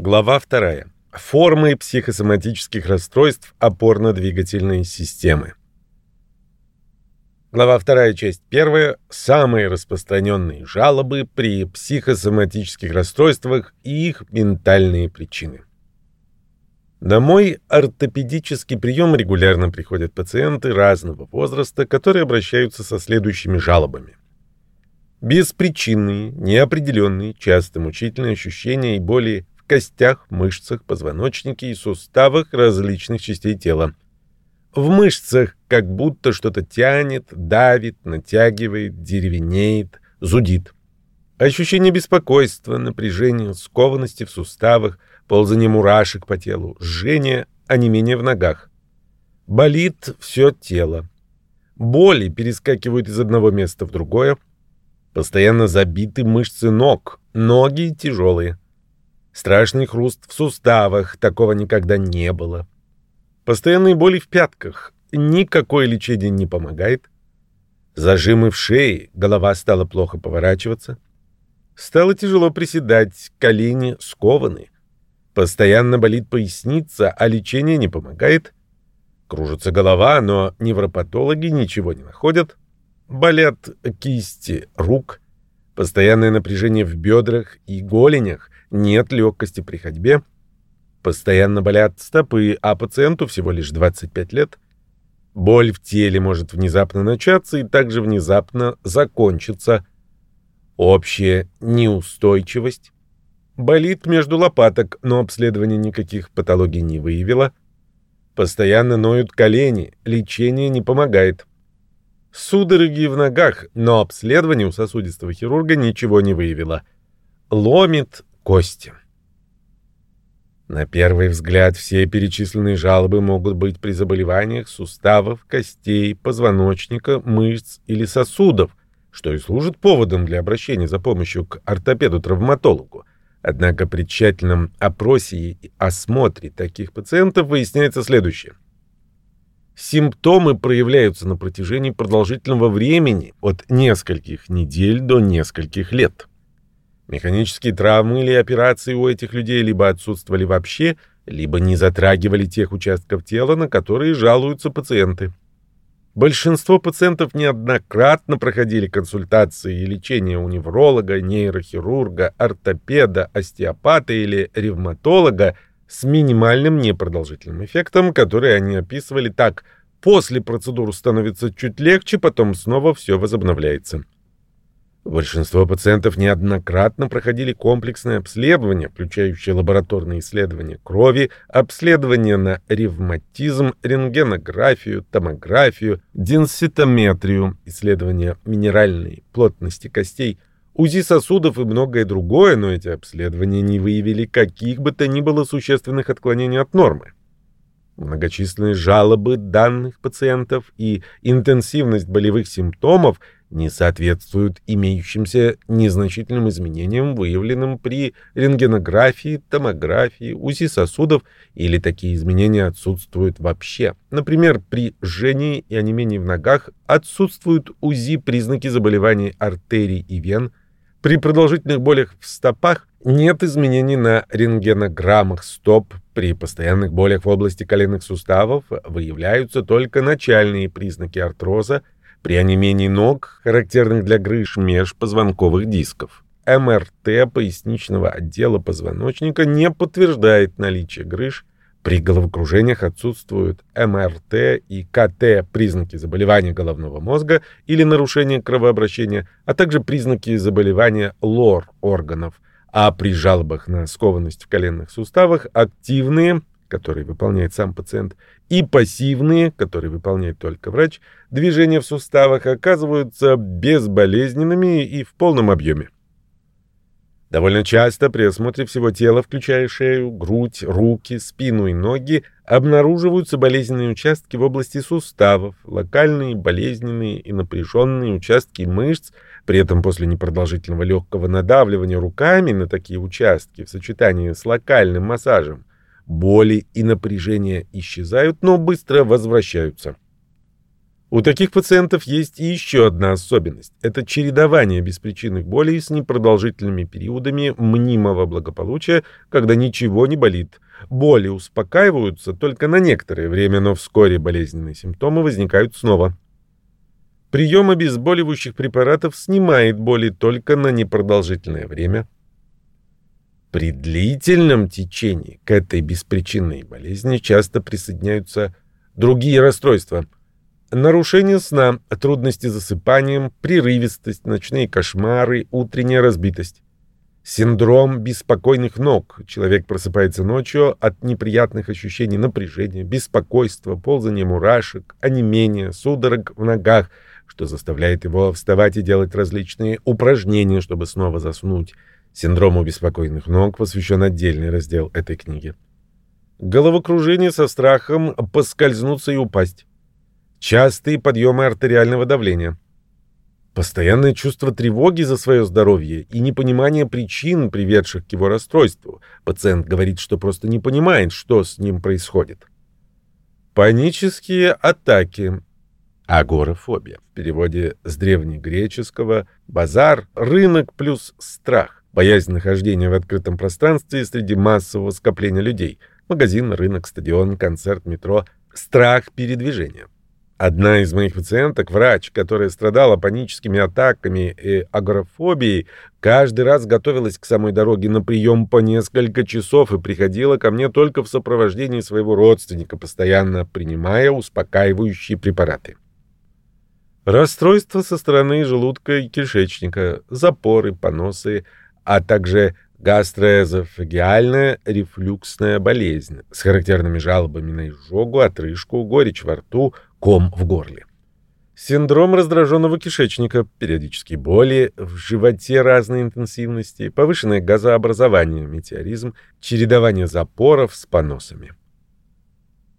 Глава 2. Формы психосоматических расстройств опорно-двигательной системы. Глава 2, часть 1. Самые распространенные жалобы при психосоматических расстройствах и их ментальные причины. На мой ортопедический прием регулярно приходят пациенты разного возраста, которые обращаются со следующими жалобами. Беспричинные, неопределенные, часто мучительные ощущения и боли костях, мышцах, позвоночнике и суставах различных частей тела – в мышцах как будто что-то тянет, давит, натягивает, деревенеет, зудит. Ощущение беспокойства, напряжения, скованности в суставах, ползание мурашек по телу, жжение, онемение в ногах. Болит все тело. Боли перескакивают из одного места в другое. Постоянно забиты мышцы ног, ноги тяжелые. Страшный хруст в суставах, такого никогда не было. Постоянные боли в пятках. Никакое лечение не помогает. Зажимы в шее, голова стала плохо поворачиваться. Стало тяжело приседать, колени скованы. Постоянно болит поясница, а лечение не помогает. Кружится голова, но невропатологи ничего не находят. Болят кисти рук. Постоянное напряжение в бедрах и голенях. Нет легкости при ходьбе. Постоянно болят стопы, а пациенту всего лишь 25 лет. Боль в теле может внезапно начаться и также внезапно закончиться. Общая неустойчивость. Болит между лопаток, но обследование никаких патологий не выявило. Постоянно ноют колени, лечение не помогает. Судороги в ногах, но обследование у сосудистого хирурга ничего не выявило. Ломит кости. На первый взгляд все перечисленные жалобы могут быть при заболеваниях суставов, костей, позвоночника, мышц или сосудов, что и служит поводом для обращения за помощью к ортопеду-травматологу. Однако при тщательном опросе и осмотре таких пациентов выясняется следующее. Симптомы проявляются на протяжении продолжительного времени, от нескольких недель до нескольких лет. Механические травмы или операции у этих людей либо отсутствовали вообще, либо не затрагивали тех участков тела, на которые жалуются пациенты. Большинство пациентов неоднократно проходили консультации и лечение у невролога, нейрохирурга, ортопеда, остеопата или ревматолога с минимальным непродолжительным эффектом, который они описывали так «после процедуры становится чуть легче, потом снова все возобновляется». Большинство пациентов неоднократно проходили комплексное обследование, включающее лабораторные исследования крови, обследование на ревматизм, рентгенографию, томографию, денситометрию, исследование минеральной плотности костей, УЗИ сосудов и многое другое, но эти обследования не выявили каких бы то ни было существенных отклонений от нормы. Многочисленные жалобы данных пациентов и интенсивность болевых симптомов – не соответствуют имеющимся незначительным изменениям, выявленным при рентгенографии, томографии, УЗИ сосудов, или такие изменения отсутствуют вообще. Например, при жжении и онемении в ногах отсутствуют УЗИ признаки заболеваний артерий и вен. При продолжительных болях в стопах нет изменений на рентгенограммах стоп. При постоянных болях в области коленных суставов выявляются только начальные признаки артроза – при онемении ног, характерных для грыж межпозвонковых дисков. МРТ поясничного отдела позвоночника не подтверждает наличие грыж, при головокружениях отсутствуют МРТ и КТ признаки заболевания головного мозга или нарушения кровообращения, а также признаки заболевания лор органов, а при жалобах на скованность в коленных суставах активные которые выполняет сам пациент, и пассивные, которые выполняет только врач, движения в суставах оказываются безболезненными и в полном объеме. Довольно часто при осмотре всего тела, включая шею, грудь, руки, спину и ноги, обнаруживаются болезненные участки в области суставов, локальные, болезненные и напряженные участки мышц, при этом после непродолжительного легкого надавливания руками на такие участки в сочетании с локальным массажем Боли и напряжение исчезают, но быстро возвращаются. У таких пациентов есть и еще одна особенность. Это чередование беспричинных болей с непродолжительными периодами мнимого благополучия, когда ничего не болит. Боли успокаиваются только на некоторое время, но вскоре болезненные симптомы возникают снова. Прием обезболивающих препаратов снимает боли только на непродолжительное время. При длительном течении к этой беспричинной болезни часто присоединяются другие расстройства – Нарушение сна, трудности с засыпанием, прерывистость, ночные кошмары, утренняя разбитость. Синдром беспокойных ног. Человек просыпается ночью от неприятных ощущений напряжения, беспокойства, ползания мурашек, онемения, судорог в ногах, что заставляет его вставать и делать различные упражнения, чтобы снова заснуть. Синдрому беспокойных ног посвящен отдельный раздел этой книги. Головокружение со страхом поскользнуться и упасть. Частые подъемы артериального давления. Постоянное чувство тревоги за свое здоровье и непонимание причин, приведших к его расстройству. Пациент говорит, что просто не понимает, что с ним происходит. Панические атаки. Агорафобия. В переводе с древнегреческого «базар», «рынок» плюс «страх». Боязнь нахождения в открытом пространстве среди массового скопления людей. Магазин, рынок, стадион, концерт, метро. Страх передвижения. Одна из моих пациенток, врач, которая страдала паническими атаками и агорафобией, каждый раз готовилась к самой дороге на прием по несколько часов и приходила ко мне только в сопровождении своего родственника, постоянно принимая успокаивающие препараты. Расстройства со стороны желудка и кишечника, запоры, поносы, а также гастроэзофагиальная рефлюксная болезнь с характерными жалобами на изжогу, отрыжку, горечь во рту, ком в горле. Синдром раздраженного кишечника, периодические боли в животе разной интенсивности, повышенное газообразование, метеоризм, чередование запоров с поносами.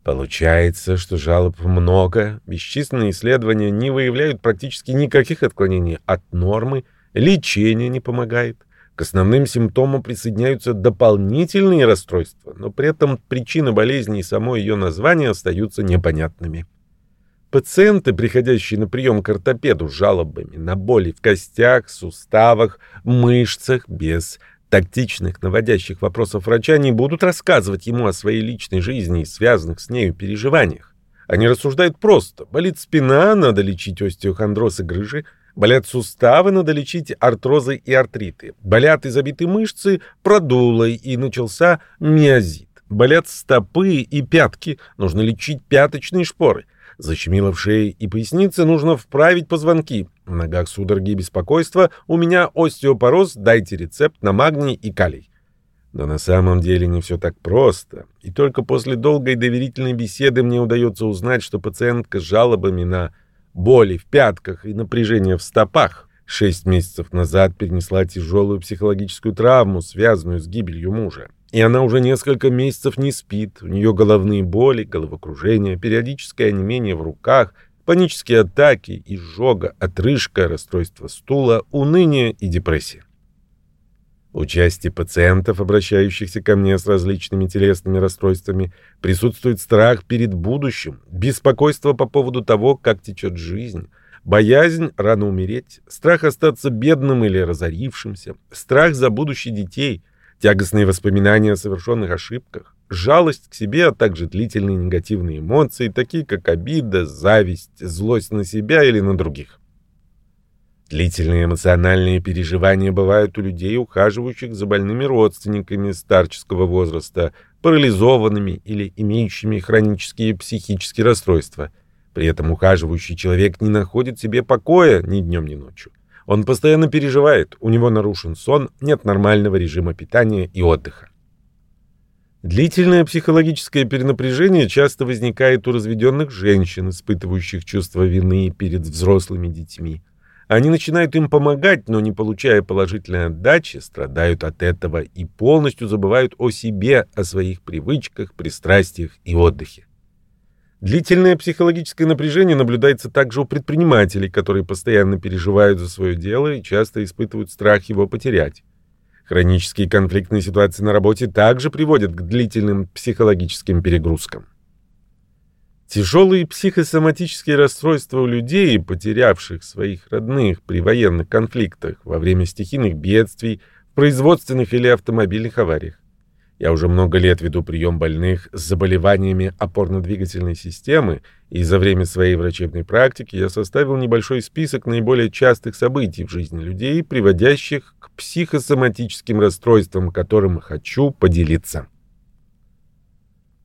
Получается, что жалоб много, бесчисленные исследования не выявляют практически никаких отклонений от нормы, лечение не помогает. К основным симптомам присоединяются дополнительные расстройства, но при этом причина болезни и само ее название остаются непонятными. Пациенты, приходящие на прием к ортопеду с жалобами на боли в костях, суставах, мышцах, без тактичных наводящих вопросов врача, не будут рассказывать ему о своей личной жизни и связанных с нею переживаниях. Они рассуждают просто. Болит спина, надо лечить остеохондроз и грыжи. Болят суставы, надо лечить артрозы и артриты. Болят и забиты мышцы, продулой, и начался миозит. Болят стопы и пятки, нужно лечить пяточные шпоры. Защемило в шее и пояснице, нужно вправить позвонки. В ногах судороги и беспокойство, у меня остеопороз, дайте рецепт на магний и калий. Но на самом деле не все так просто. И только после долгой доверительной беседы мне удается узнать, что пациентка с жалобами на боли в пятках и напряжение в стопах шесть месяцев назад перенесла тяжелую психологическую травму, связанную с гибелью мужа. И она уже несколько месяцев не спит. У нее головные боли, головокружение, периодическое онемение в руках, панические атаки, изжога, отрыжка, расстройство стула, уныние и депрессия. У части пациентов, обращающихся ко мне с различными телесными расстройствами, присутствует страх перед будущим, беспокойство по поводу того, как течет жизнь, боязнь рано умереть, страх остаться бедным или разорившимся, страх за будущее детей, тягостные воспоминания о совершенных ошибках, жалость к себе, а также длительные негативные эмоции, такие как обида, зависть, злость на себя или на других. Длительные эмоциональные переживания бывают у людей, ухаживающих за больными родственниками старческого возраста, парализованными или имеющими хронические психические расстройства. При этом ухаживающий человек не находит себе покоя ни днем, ни ночью. Он постоянно переживает, у него нарушен сон, нет нормального режима питания и отдыха. Длительное психологическое перенапряжение часто возникает у разведенных женщин, испытывающих чувство вины перед взрослыми детьми. Они начинают им помогать, но не получая положительной отдачи, страдают от этого и полностью забывают о себе, о своих привычках, пристрастиях и отдыхе. Длительное психологическое напряжение наблюдается также у предпринимателей, которые постоянно переживают за свое дело и часто испытывают страх его потерять. Хронические конфликтные ситуации на работе также приводят к длительным психологическим перегрузкам. Тяжелые психосоматические расстройства у людей, потерявших своих родных при военных конфликтах, во время стихийных бедствий, производственных или автомобильных авариях. Я уже много лет веду прием больных с заболеваниями опорно-двигательной системы, и за время своей врачебной практики я составил небольшой список наиболее частых событий в жизни людей, приводящих к психосоматическим расстройствам, которым хочу поделиться.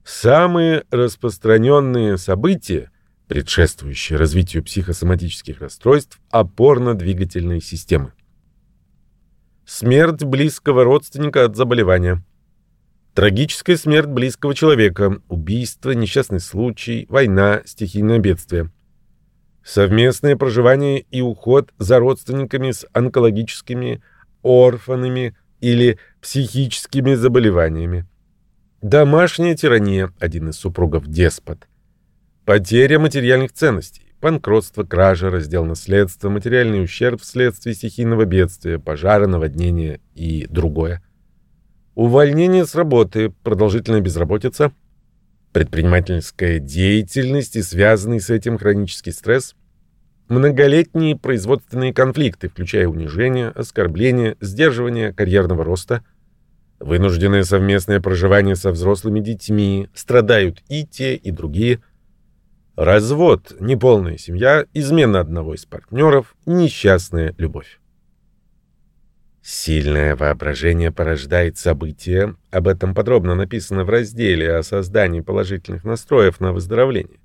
Самые распространенные события, предшествующие развитию психосоматических расстройств, опорно-двигательной системы. Смерть близкого родственника от заболевания. Трагическая смерть близкого человека, убийство, несчастный случай, война, стихийное бедствие. Совместное проживание и уход за родственниками с онкологическими, орфанами или психическими заболеваниями. Домашняя тирания, один из супругов деспот. Потеря материальных ценностей, банкротство, кража, раздел наследства, материальный ущерб вследствие стихийного бедствия, пожара, наводнения и другое. Увольнение с работы, продолжительная безработица, предпринимательская деятельность и связанный с этим хронический стресс, многолетние производственные конфликты, включая унижение, оскорбление, сдерживание карьерного роста – Вынужденное совместное проживание со взрослыми детьми, страдают и те, и другие. Развод, неполная семья, измена одного из партнеров, несчастная любовь. Сильное воображение порождает события. Об этом подробно написано в разделе о создании положительных настроев на выздоровление.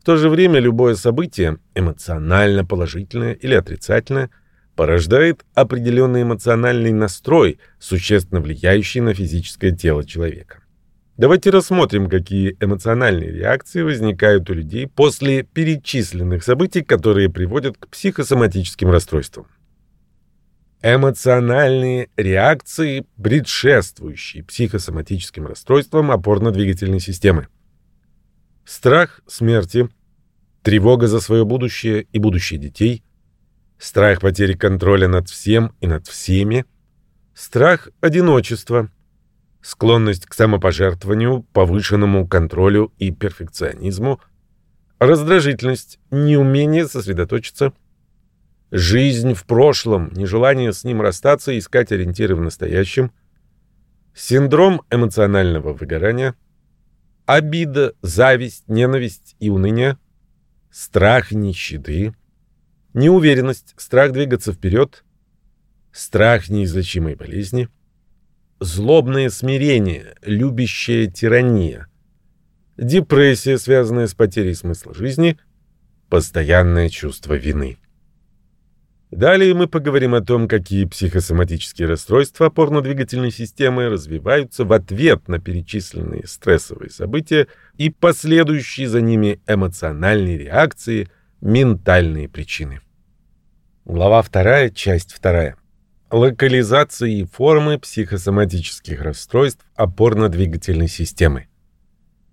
В то же время любое событие, эмоционально положительное или отрицательное, порождает определенный эмоциональный настрой, существенно влияющий на физическое тело человека. Давайте рассмотрим, какие эмоциональные реакции возникают у людей после перечисленных событий, которые приводят к психосоматическим расстройствам. Эмоциональные реакции, предшествующие психосоматическим расстройствам опорно-двигательной системы. Страх смерти, тревога за свое будущее и будущее детей – страх потери контроля над всем и над всеми, страх одиночества, склонность к самопожертвованию, повышенному контролю и перфекционизму, раздражительность, неумение сосредоточиться, жизнь в прошлом, нежелание с ним расстаться и искать ориентиры в настоящем, синдром эмоционального выгорания, обида, зависть, ненависть и уныние, страх нищеты, неуверенность, страх двигаться вперед, страх неизлечимой болезни, злобное смирение, любящая тирания, депрессия, связанная с потерей смысла жизни, постоянное чувство вины. Далее мы поговорим о том, какие психосоматические расстройства опорно-двигательной системы развиваются в ответ на перечисленные стрессовые события и последующие за ними эмоциональные реакции – Ментальные причины. Глава 2, часть 2. Локализация и формы психосоматических расстройств опорно-двигательной системы.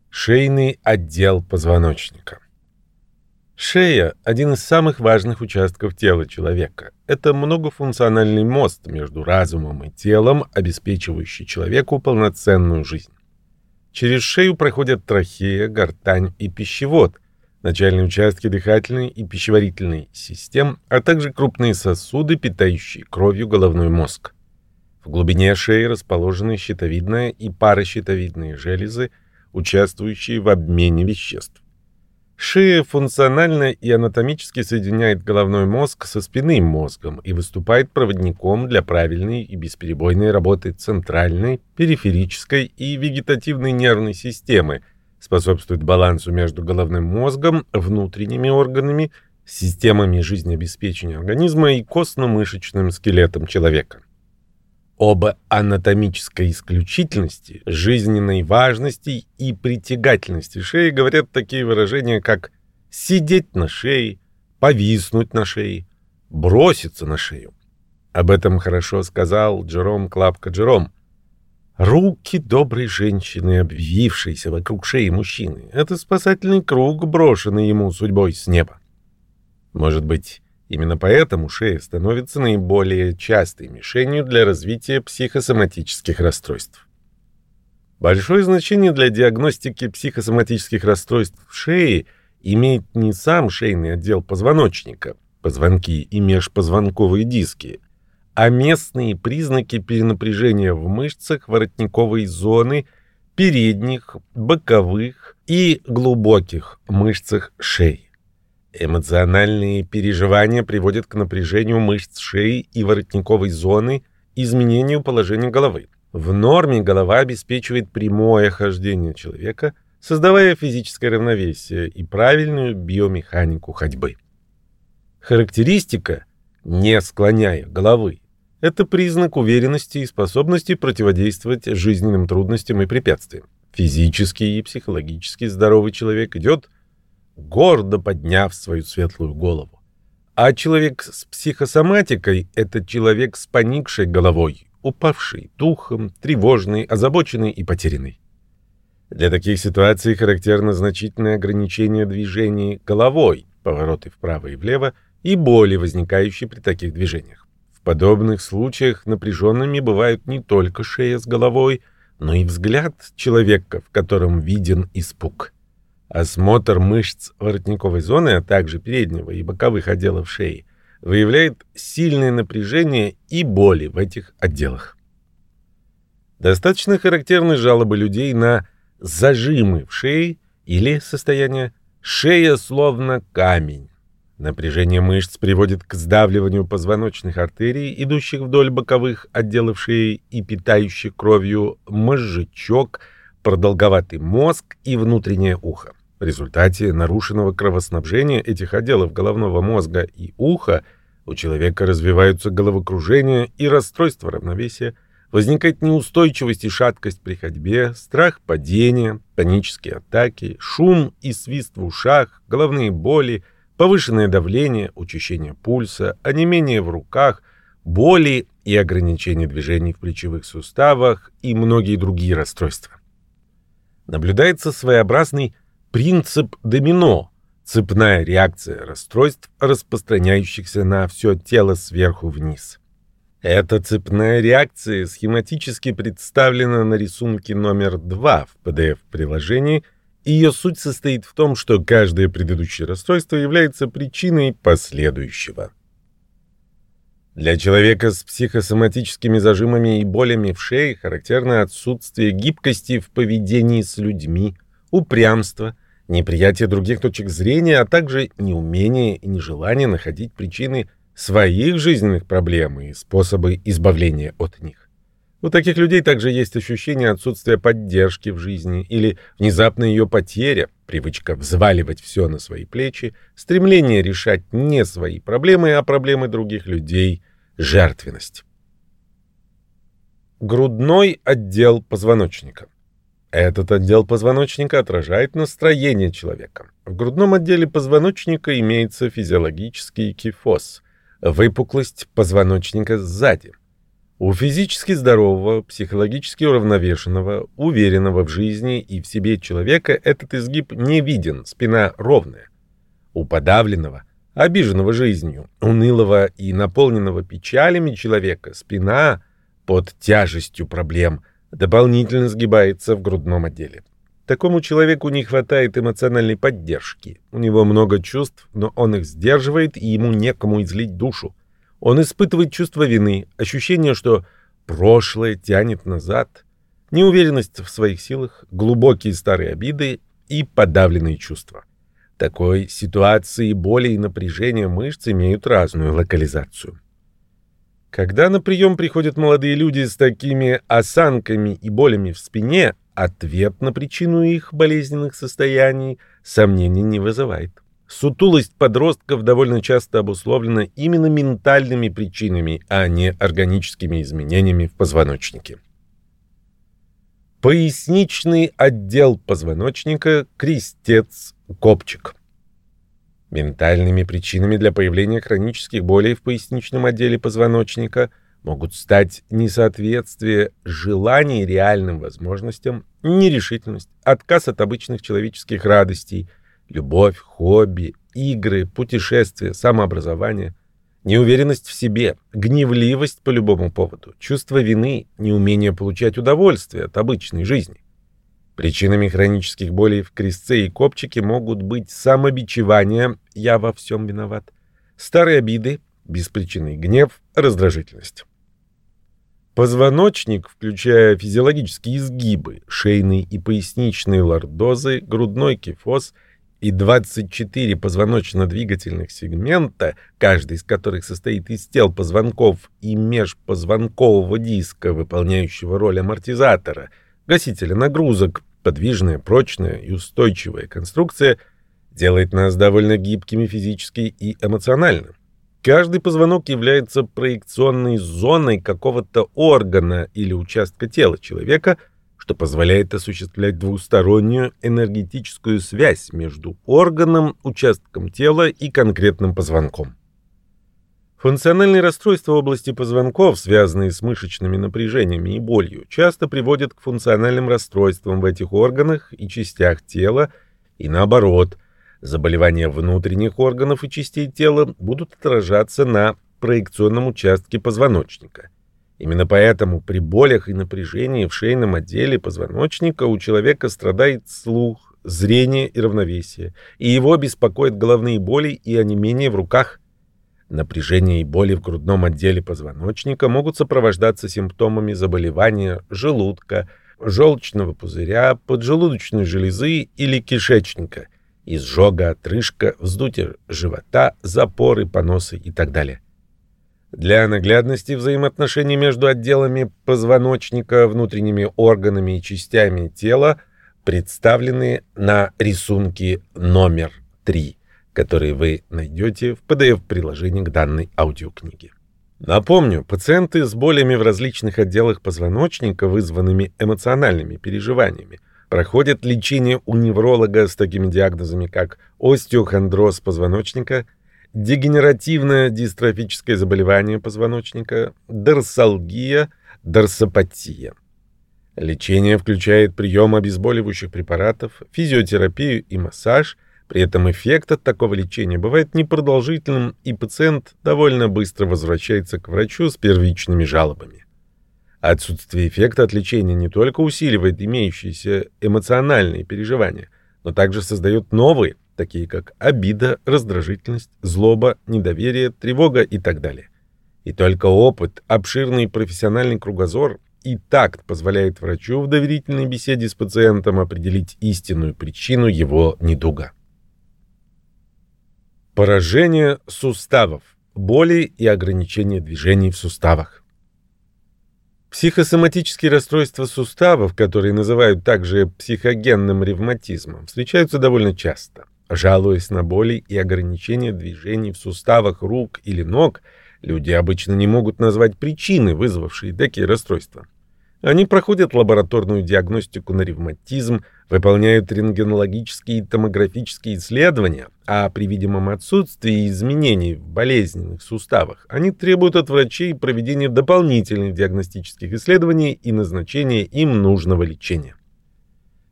Шейный отдел позвоночника. Шея – один из самых важных участков тела человека. Это многофункциональный мост между разумом и телом, обеспечивающий человеку полноценную жизнь. Через шею проходят трахея, гортань и пищевод – начальные участки дыхательной и пищеварительной систем, а также крупные сосуды, питающие кровью головной мозг. В глубине шеи расположены щитовидная и паращитовидные железы, участвующие в обмене веществ. Шея функционально и анатомически соединяет головной мозг со спинным мозгом и выступает проводником для правильной и бесперебойной работы центральной, периферической и вегетативной нервной системы – способствует балансу между головным мозгом, внутренними органами, системами жизнеобеспечения организма и костно-мышечным скелетом человека. Об анатомической исключительности, жизненной важности и притягательности шеи говорят такие выражения, как «сидеть на шее», «повиснуть на шее», «броситься на шею». Об этом хорошо сказал Джером Клапка Джером – Руки доброй женщины, обвившиеся вокруг шеи мужчины, это спасательный круг, брошенный ему судьбой с неба. Может быть, именно поэтому шея становится наиболее частой мишенью для развития психосоматических расстройств. Большое значение для диагностики психосоматических расстройств шеи имеет не сам шейный отдел позвоночника, позвонки и межпозвонковые диски, а местные признаки перенапряжения в мышцах воротниковой зоны, передних, боковых и глубоких мышцах шеи. Эмоциональные переживания приводят к напряжению мышц шеи и воротниковой зоны, изменению положения головы. В норме голова обеспечивает прямое хождение человека, создавая физическое равновесие и правильную биомеханику ходьбы. Характеристика «не склоняя головы» — это признак уверенности и способности противодействовать жизненным трудностям и препятствиям. Физически и психологически здоровый человек идет, гордо подняв свою светлую голову. А человек с психосоматикой — это человек с поникшей головой, упавший духом, тревожный, озабоченный и потерянный. Для таких ситуаций характерно значительное ограничение движений головой, повороты вправо и влево и боли, возникающие при таких движениях. Подобных случаях напряженными бывают не только шея с головой, но и взгляд человека, в котором виден испуг. Осмотр мышц воротниковой зоны, а также переднего и боковых отделов шеи – выявляет сильное напряжение и боли в этих отделах. Достаточно характерны жалобы людей на зажимы в шее или состояние «шея словно камень». Напряжение мышц приводит к сдавливанию позвоночных артерий, идущих вдоль боковых отделов шеи и питающих кровью мозжечок, продолговатый мозг и внутреннее ухо. В результате нарушенного кровоснабжения этих отделов головного мозга и уха у человека развиваются головокружение и расстройство равновесия, возникает неустойчивость и шаткость при ходьбе, страх падения, панические атаки, шум и свист в ушах, головные боли, повышенное давление, учащение пульса, онемение в руках, боли и ограничение движений в плечевых суставах и многие другие расстройства. Наблюдается своеобразный Принцип домино – цепная реакция расстройств, распространяющихся на все тело сверху вниз. Эта цепная реакция схематически представлена на рисунке номер 2 в PDF-приложении, ее суть состоит в том, что каждое предыдущее расстройство является причиной последующего. Для человека с психосоматическими зажимами и болями в шее характерно отсутствие гибкости в поведении с людьми – упрямство, неприятие других точек зрения, а также неумение и нежелание находить причины своих жизненных проблем и способы избавления от них. У таких людей также есть ощущение отсутствия поддержки в жизни или внезапная ее потеря, привычка взваливать все на свои плечи, стремление решать не свои проблемы, а проблемы других людей, жертвенность. Грудной отдел позвоночника. Этот отдел позвоночника отражает настроение человека. В грудном отделе позвоночника имеется физиологический кифоз – выпуклость позвоночника сзади. У физически здорового, психологически уравновешенного, уверенного в жизни и в себе человека этот изгиб не виден, спина ровная. У подавленного, обиженного жизнью, унылого и наполненного печалями человека спина под тяжестью проблем – дополнительно сгибается в грудном отделе. Такому человеку не хватает эмоциональной поддержки. У него много чувств, но он их сдерживает, и ему некому излить душу. Он испытывает чувство вины, ощущение, что прошлое тянет назад, неуверенность в своих силах, глубокие старые обиды и подавленные чувства. В такой ситуации боли и напряжение мышц имеют разную локализацию. Когда на прием приходят молодые люди с такими осанками и болями в спине, ответ на причину их болезненных состояний сомнений не вызывает. Сутулость подростков довольно часто обусловлена именно ментальными причинами, а не органическими изменениями в позвоночнике. Поясничный отдел позвоночника, крестец, копчик. Ментальными причинами для появления хронических болей в поясничном отделе позвоночника могут стать несоответствие желаний реальным возможностям, нерешительность, отказ от обычных человеческих радостей, любовь, хобби, игры, путешествия, самообразование, неуверенность в себе, гневливость по любому поводу, чувство вины, неумение получать удовольствие от обычной жизни – Причинами хронических болей в крестце и копчике могут быть самобичевание «я во всем виноват», старые обиды, беспричинный гнев, раздражительность. Позвоночник, включая физиологические изгибы, шейный и поясничные лордозы, грудной кифоз и 24 позвоночно-двигательных сегмента, каждый из которых состоит из тел позвонков и межпозвонкового диска, выполняющего роль амортизатора, гасителя нагрузок, подвижная, прочная и устойчивая конструкция делает нас довольно гибкими физически и эмоционально. Каждый позвонок является проекционной зоной какого-то органа или участка тела человека, что позволяет осуществлять двустороннюю энергетическую связь между органом, участком тела и конкретным позвонком. Функциональные расстройства области позвонков, связанные с мышечными напряжениями и болью, часто приводят к функциональным расстройствам в этих органах и частях тела, и наоборот. Заболевания внутренних органов и частей тела будут отражаться на проекционном участке позвоночника. Именно поэтому при болях и напряжении в шейном отделе позвоночника у человека страдает слух, зрение и равновесие, и его беспокоят головные боли и онемение в руках – Напряжение и боли в грудном отделе позвоночника могут сопровождаться симптомами заболевания желудка, желчного пузыря, поджелудочной железы или кишечника, изжога, отрыжка, вздутие живота, запоры, поносы и так далее. Для наглядности взаимоотношений между отделами позвоночника, внутренними органами и частями тела представлены на рисунке номер 3 которые вы найдете в PDF-приложении к данной аудиокниге. Напомню, пациенты с болями в различных отделах позвоночника, вызванными эмоциональными переживаниями, проходят лечение у невролога с такими диагнозами, как остеохондроз позвоночника, дегенеративное дистрофическое заболевание позвоночника, дорсалгия, дорсопатия. Лечение включает прием обезболивающих препаратов, физиотерапию и массаж – при этом эффект от такого лечения бывает непродолжительным, и пациент довольно быстро возвращается к врачу с первичными жалобами. Отсутствие эффекта от лечения не только усиливает имеющиеся эмоциональные переживания, но также создает новые, такие как обида, раздражительность, злоба, недоверие, тревога и так далее. И только опыт, обширный профессиональный кругозор и такт позволяет врачу в доверительной беседе с пациентом определить истинную причину его недуга. Поражение суставов. Боли и ограничение движений в суставах. Психосоматические расстройства суставов, которые называют также психогенным ревматизмом, встречаются довольно часто. Жалуясь на боли и ограничение движений в суставах рук или ног, люди обычно не могут назвать причины, вызвавшие такие расстройства. Они проходят лабораторную диагностику на ревматизм, выполняют рентгенологические и томографические исследования, а при видимом отсутствии изменений в болезненных суставах они требуют от врачей проведения дополнительных диагностических исследований и назначения им нужного лечения.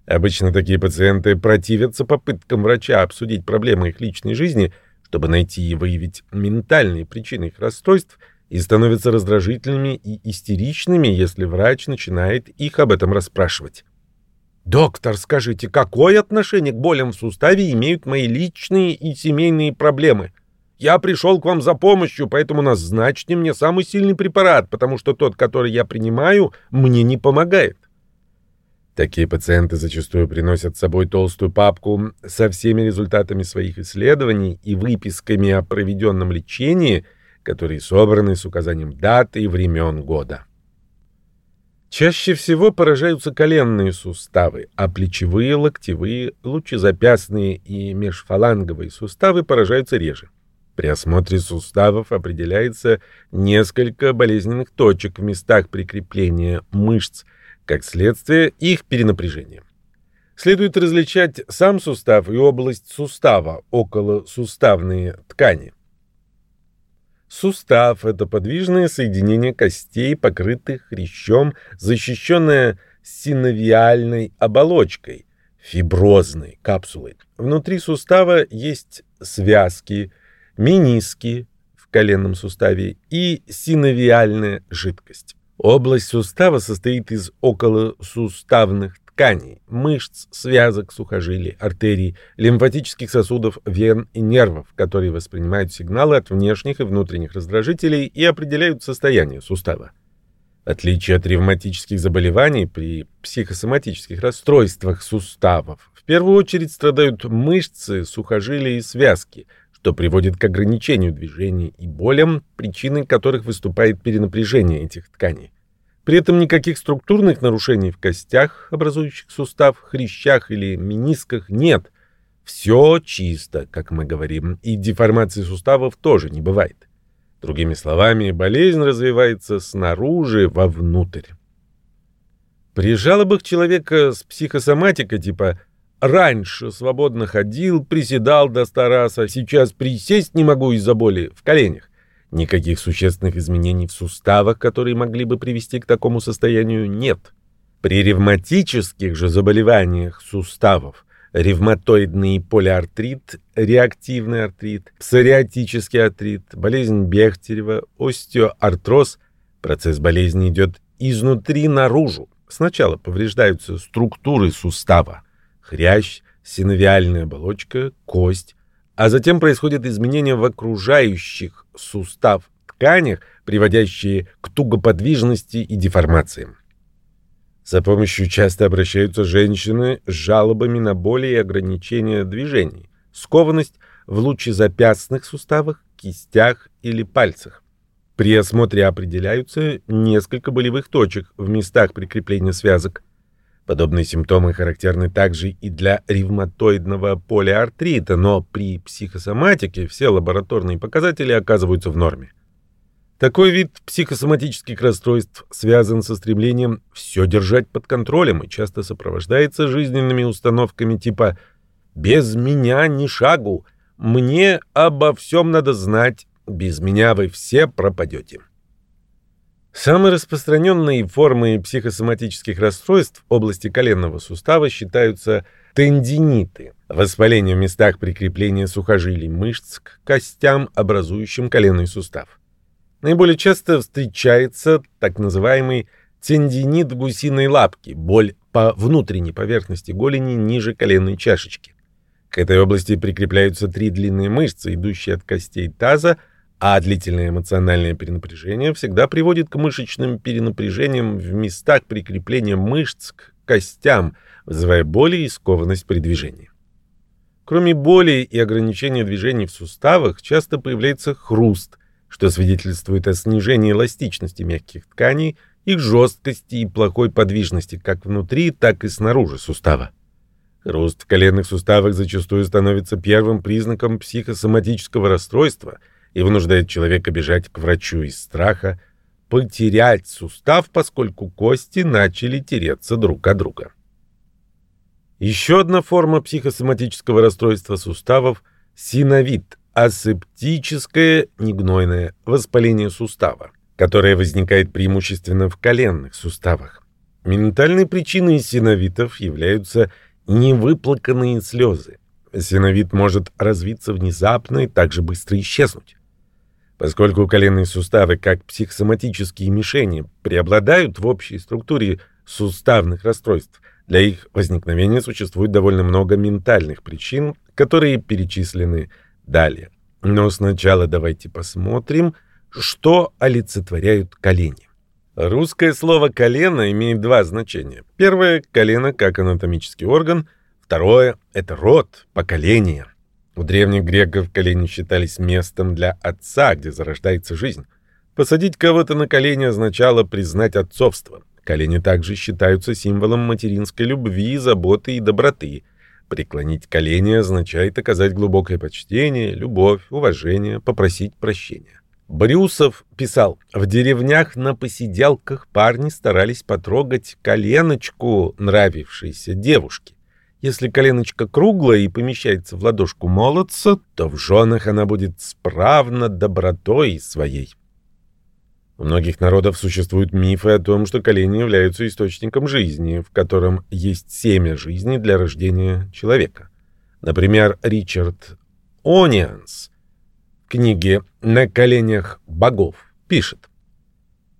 Обычно такие пациенты противятся попыткам врача обсудить проблемы их личной жизни, чтобы найти и выявить ментальные причины их расстройств – и становятся раздражительными и истеричными, если врач начинает их об этом расспрашивать. «Доктор, скажите, какое отношение к болям в суставе имеют мои личные и семейные проблемы? Я пришел к вам за помощью, поэтому назначьте мне самый сильный препарат, потому что тот, который я принимаю, мне не помогает». Такие пациенты зачастую приносят с собой толстую папку со всеми результатами своих исследований и выписками о проведенном лечении, которые собраны с указанием даты и времен года. Чаще всего поражаются коленные суставы, а плечевые, локтевые, лучезапястные и межфаланговые суставы поражаются реже. При осмотре суставов определяется несколько болезненных точек в местах прикрепления мышц, как следствие их перенапряжения. Следует различать сам сустав и область сустава, около суставные ткани. Сустав – это подвижное соединение костей, покрытых хрящом, защищенное синовиальной оболочкой, фиброзной капсулой. Внутри сустава есть связки, мениски в коленном суставе и синовиальная жидкость. Область сустава состоит из околосуставных тканей – мышц, связок, сухожилий, артерий, лимфатических сосудов, вен и нервов, которые воспринимают сигналы от внешних и внутренних раздражителей и определяют состояние сустава. В отличие от ревматических заболеваний, при психосоматических расстройствах суставов в первую очередь страдают мышцы, сухожилия и связки, что приводит к ограничению движений и болям, причиной которых выступает перенапряжение этих тканей. При этом никаких структурных нарушений в костях, образующих сустав, хрящах или менисках нет. Все чисто, как мы говорим, и деформации суставов тоже не бывает. Другими словами, болезнь развивается снаружи вовнутрь. При жалобах человека с психосоматикой типа «раньше свободно ходил, приседал до ста раз, а сейчас присесть не могу из-за боли в коленях», Никаких существенных изменений в суставах, которые могли бы привести к такому состоянию, нет. При ревматических же заболеваниях суставов ревматоидный полиартрит, реактивный артрит, псориатический артрит, болезнь Бехтерева, остеоартроз, процесс болезни идет изнутри наружу. Сначала повреждаются структуры сустава, хрящ, синовиальная оболочка, кость, а затем происходят изменения в окружающих сустав тканях, приводящие к тугоподвижности и деформациям. За помощью часто обращаются женщины с жалобами на боли и ограничения движений, скованность в лучезапястных суставах, кистях или пальцах. При осмотре определяются несколько болевых точек в местах прикрепления связок. Подобные симптомы характерны также и для ревматоидного полиартрита, но при психосоматике все лабораторные показатели оказываются в норме. Такой вид психосоматических расстройств связан со стремлением все держать под контролем и часто сопровождается жизненными установками типа «без меня ни шагу», «мне обо всем надо знать», «без меня вы все пропадете». Самой распространенной формой психосоматических расстройств в области коленного сустава считаются тендиниты – воспаление в местах прикрепления сухожилий мышц к костям, образующим коленный сустав. Наиболее часто встречается так называемый тендинит гусиной лапки – боль по внутренней поверхности голени ниже коленной чашечки. К этой области прикрепляются три длинные мышцы, идущие от костей таза – а длительное эмоциональное перенапряжение всегда приводит к мышечным перенапряжениям в местах прикрепления мышц к костям, вызывая боли и скованность при движении. Кроме боли и ограничения движений в суставах, часто появляется хруст, что свидетельствует о снижении эластичности мягких тканей, их жесткости и плохой подвижности как внутри, так и снаружи сустава. Хруст в коленных суставах зачастую становится первым признаком психосоматического расстройства – и вынуждает человека бежать к врачу из страха потерять сустав, поскольку кости начали тереться друг от друга. Еще одна форма психосоматического расстройства суставов – синовит, асептическое негнойное воспаление сустава, которое возникает преимущественно в коленных суставах. Ментальной причиной синовитов являются невыплаканные слезы. Синовит может развиться внезапно и также быстро исчезнуть. Поскольку коленные суставы, как психосоматические мишени, преобладают в общей структуре суставных расстройств, для их возникновения существует довольно много ментальных причин, которые перечислены далее. Но сначала давайте посмотрим, что олицетворяют колени. Русское слово «колено» имеет два значения. Первое — колено как анатомический орган. Второе — это род, поколение. У древних греков колени считались местом для отца, где зарождается жизнь. Посадить кого-то на колени означало признать отцовство. Колени также считаются символом материнской любви, заботы и доброты. Преклонить колени означает оказать глубокое почтение, любовь, уважение, попросить прощения. Брюсов писал, в деревнях на посиделках парни старались потрогать коленочку нравившейся девушки. Если коленочка круглая и помещается в ладошку молодца, то в женах она будет справна добротой своей. У многих народов существуют мифы о том, что колени являются источником жизни, в котором есть семя жизни для рождения человека. Например, Ричард Онианс в книге «На коленях богов» пишет.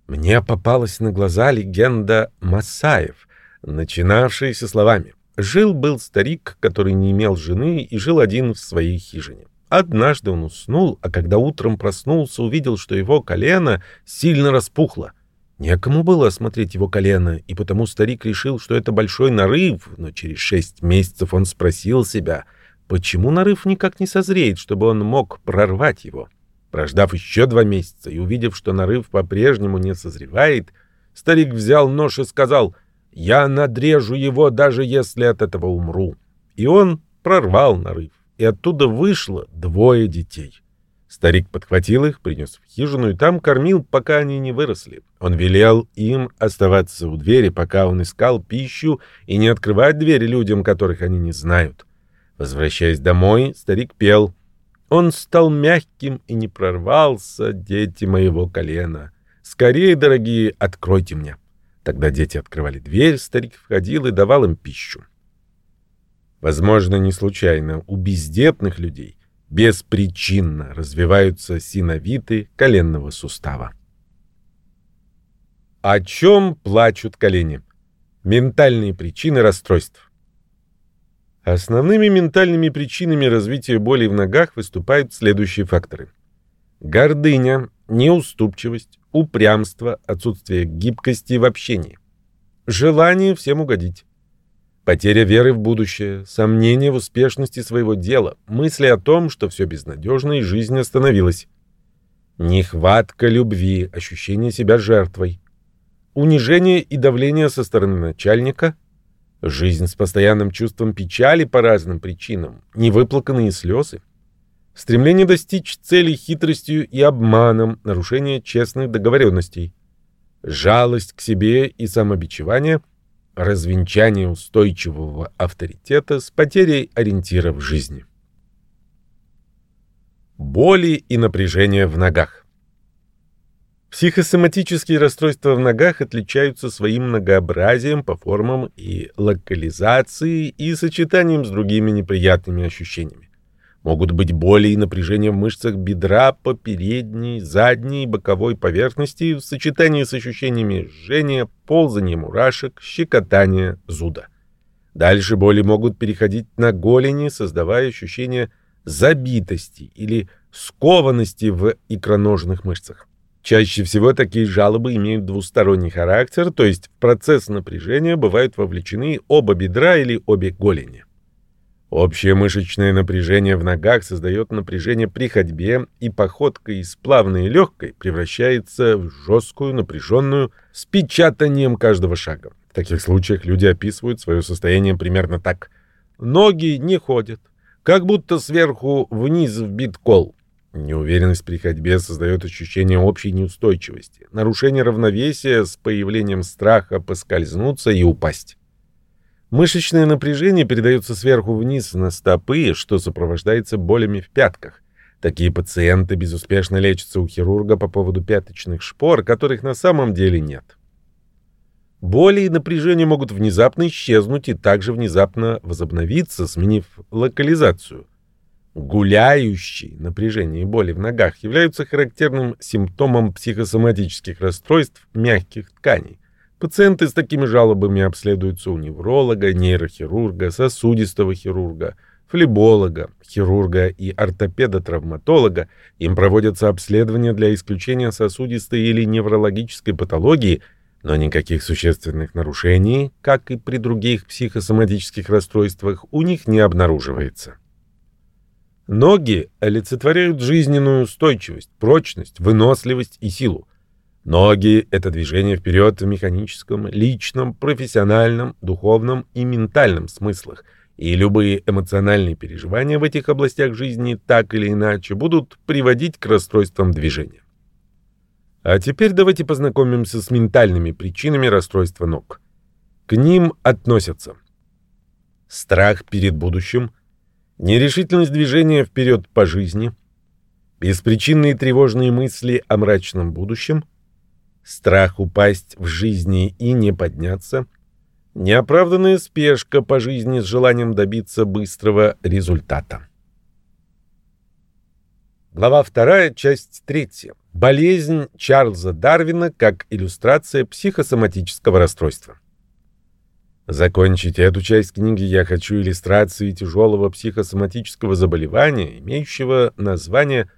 «Мне попалась на глаза легенда Масаев, начинавшееся словами «Жил-был старик, который не имел жены и жил один в своей хижине. Однажды он уснул, а когда утром проснулся, увидел, что его колено сильно распухло. Некому было осмотреть его колено, и потому старик решил, что это большой нарыв, но через шесть месяцев он спросил себя, почему нарыв никак не созреет, чтобы он мог прорвать его. Прождав еще два месяца и увидев, что нарыв по-прежнему не созревает, старик взял нож и сказал, «Я надрежу его, даже если от этого умру». И он прорвал нарыв и оттуда вышло двое детей. Старик подхватил их, принес в хижину и там кормил, пока они не выросли. Он велел им оставаться у двери, пока он искал пищу, и не открывать двери людям, которых они не знают. Возвращаясь домой, старик пел. Он стал мягким и не прорвался, дети моего колена. Скорее, дорогие, откройте мне. Тогда дети открывали дверь, старик входил и давал им пищу. Возможно, не случайно у бездетных людей беспричинно развиваются синовиты коленного сустава. О чем плачут колени? Ментальные причины расстройств. Основными ментальными причинами развития боли в ногах выступают следующие факторы. Гордыня, неуступчивость, упрямство, отсутствие гибкости в общении. Желание всем угодить. Потеря веры в будущее, сомнения в успешности своего дела, мысли о том, что все безнадежно и жизнь остановилась. Нехватка любви, ощущение себя жертвой. Унижение и давление со стороны начальника. Жизнь с постоянным чувством печали по разным причинам, невыплаканные слезы. Стремление достичь цели хитростью и обманом, нарушение честных договоренностей. Жалость к себе и самобичевание – развенчание устойчивого авторитета с потерей ориентира в жизни. Боли и напряжение в ногах. Психосоматические расстройства в ногах отличаются своим многообразием по формам и локализации и сочетанием с другими неприятными ощущениями. Могут быть боли и напряжение в мышцах бедра по передней, задней и боковой поверхности в сочетании с ощущениями жжения, ползания мурашек, щекотания, зуда. Дальше боли могут переходить на голени, создавая ощущение забитости или скованности в икроножных мышцах. Чаще всего такие жалобы имеют двусторонний характер, то есть в процесс напряжения бывают вовлечены оба бедра или обе голени. Общее мышечное напряжение в ногах создает напряжение при ходьбе, и походка из плавной и легкой превращается в жесткую, напряженную, с печатанием каждого шага. В таких случаях люди описывают свое состояние примерно так. Ноги не ходят, как будто сверху вниз вбит кол. Неуверенность при ходьбе создает ощущение общей неустойчивости, нарушение равновесия с появлением страха поскользнуться и упасть. Мышечное напряжение передается сверху вниз на стопы, что сопровождается болями в пятках. Такие пациенты безуспешно лечатся у хирурга по поводу пяточных шпор, которых на самом деле нет. Боли и напряжение могут внезапно исчезнуть и также внезапно возобновиться, сменив локализацию. Гуляющие напряжение и боли в ногах являются характерным симптомом психосоматических расстройств мягких тканей. Пациенты с такими жалобами обследуются у невролога, нейрохирурга, сосудистого хирурга, флеболога, хирурга и ортопеда-травматолога. Им проводятся обследования для исключения сосудистой или неврологической патологии, но никаких существенных нарушений, как и при других психосоматических расстройствах, у них не обнаруживается. Ноги олицетворяют жизненную устойчивость, прочность, выносливость и силу. Ноги — это движение вперед в механическом, личном, профессиональном, духовном и ментальном смыслах, и любые эмоциональные переживания в этих областях жизни так или иначе будут приводить к расстройствам движения. А теперь давайте познакомимся с ментальными причинами расстройства ног. К ним относятся страх перед будущим, нерешительность движения вперед по жизни, беспричинные тревожные мысли о мрачном будущем — страх упасть в жизни и не подняться, неоправданная спешка по жизни с желанием добиться быстрого результата. Глава 2, часть 3. Болезнь Чарльза Дарвина как иллюстрация психосоматического расстройства. Закончить эту часть книги я хочу иллюстрации тяжелого психосоматического заболевания, имеющего название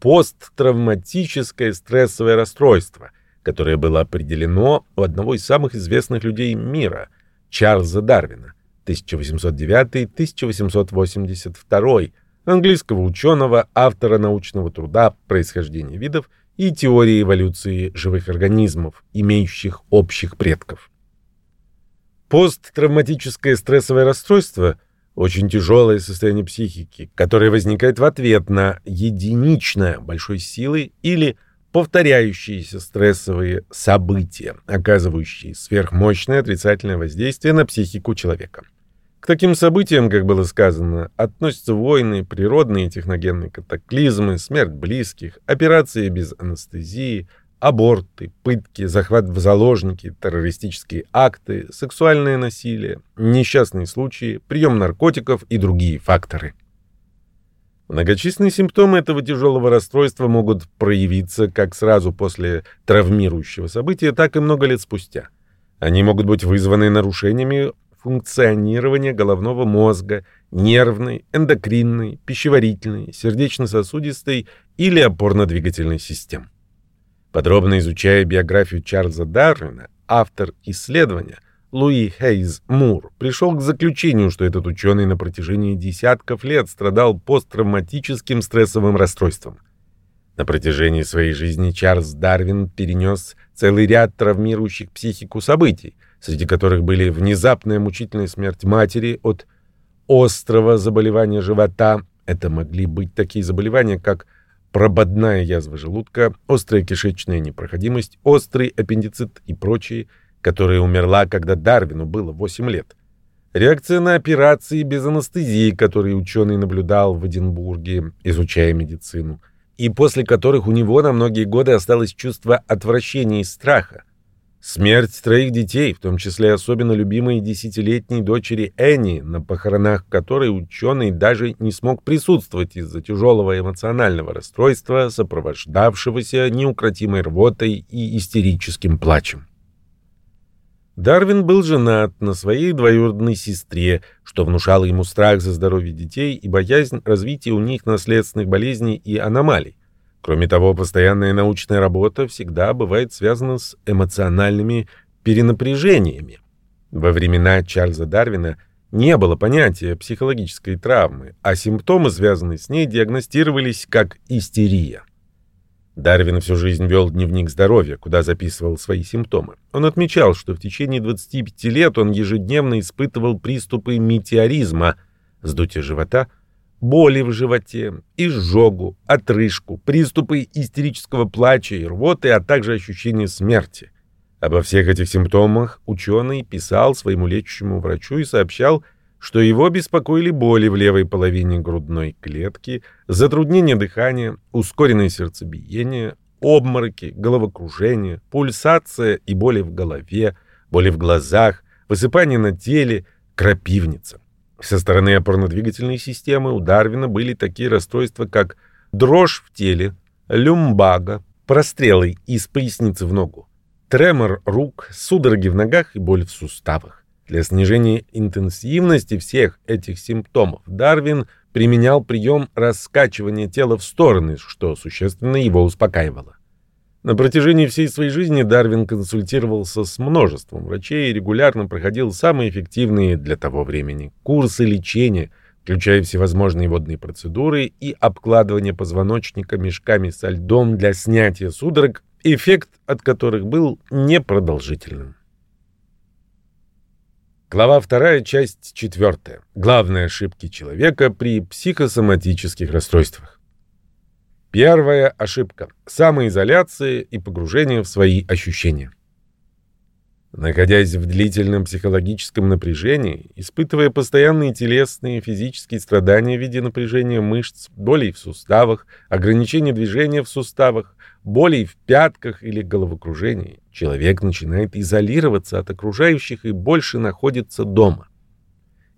посттравматическое стрессовое расстройство, которое было определено у одного из самых известных людей мира, Чарльза Дарвина, 1809-1882, английского ученого, автора научного труда «Происхождение видов» и теории эволюции живых организмов, имеющих общих предков. Посттравматическое стрессовое расстройство – очень тяжелое состояние психики, которое возникает в ответ на единичное большой силы или повторяющиеся стрессовые события, оказывающие сверхмощное отрицательное воздействие на психику человека. К таким событиям, как было сказано, относятся войны, природные и техногенные катаклизмы, смерть близких, операции без анестезии, аборты, пытки, захват в заложники, террористические акты, сексуальное насилие, несчастные случаи, прием наркотиков и другие факторы. Многочисленные симптомы этого тяжелого расстройства могут проявиться как сразу после травмирующего события, так и много лет спустя. Они могут быть вызваны нарушениями функционирования головного мозга, нервной, эндокринной, пищеварительной, сердечно-сосудистой или опорно-двигательной систем. Подробно изучая биографию Чарльза Дарвина, автор исследования Луи Хейз Мур пришел к заключению, что этот ученый на протяжении десятков лет страдал посттравматическим стрессовым расстройством. На протяжении своей жизни Чарльз Дарвин перенес целый ряд травмирующих психику событий, среди которых были внезапная мучительная смерть матери от острого заболевания живота. Это могли быть такие заболевания, как прободная язва желудка, острая кишечная непроходимость, острый аппендицит и прочие, которая умерла, когда Дарвину было 8 лет. Реакция на операции без анестезии, которые ученый наблюдал в Эдинбурге, изучая медицину, и после которых у него на многие годы осталось чувство отвращения и страха. Смерть троих детей, в том числе особенно любимой десятилетней дочери Энни, на похоронах которой ученый даже не смог присутствовать из-за тяжелого эмоционального расстройства, сопровождавшегося неукротимой рвотой и истерическим плачем. Дарвин был женат на своей двоюродной сестре, что внушало ему страх за здоровье детей и боязнь развития у них наследственных болезней и аномалий. Кроме того, постоянная научная работа всегда бывает связана с эмоциональными перенапряжениями. Во времена Чарльза Дарвина не было понятия психологической травмы, а симптомы, связанные с ней, диагностировались как истерия. Дарвин всю жизнь вел дневник здоровья, куда записывал свои симптомы. Он отмечал, что в течение 25 лет он ежедневно испытывал приступы метеоризма, вздутие живота – боли в животе, изжогу, отрыжку, приступы истерического плача и рвоты, а также ощущение смерти. Обо всех этих симптомах ученый писал своему лечащему врачу и сообщал, что его беспокоили боли в левой половине грудной клетки, затруднение дыхания, ускоренное сердцебиение, обмороки, головокружение, пульсация и боли в голове, боли в глазах, высыпание на теле, крапивница. Со стороны опорно-двигательной системы у Дарвина были такие расстройства, как дрожь в теле, люмбага, прострелы из поясницы в ногу, тремор рук, судороги в ногах и боль в суставах. Для снижения интенсивности всех этих симптомов Дарвин применял прием раскачивания тела в стороны, что существенно его успокаивало. На протяжении всей своей жизни Дарвин консультировался с множеством врачей и регулярно проходил самые эффективные для того времени курсы лечения, включая всевозможные водные процедуры и обкладывание позвоночника мешками со льдом для снятия судорог, эффект от которых был непродолжительным. Глава 2, часть 4. Главные ошибки человека при психосоматических расстройствах. Первая ошибка – самоизоляция и погружение в свои ощущения. Находясь в длительном психологическом напряжении, испытывая постоянные телесные и физические страдания в виде напряжения мышц, болей в суставах, ограничения движения в суставах, болей в пятках или головокружении, человек начинает изолироваться от окружающих и больше находится дома.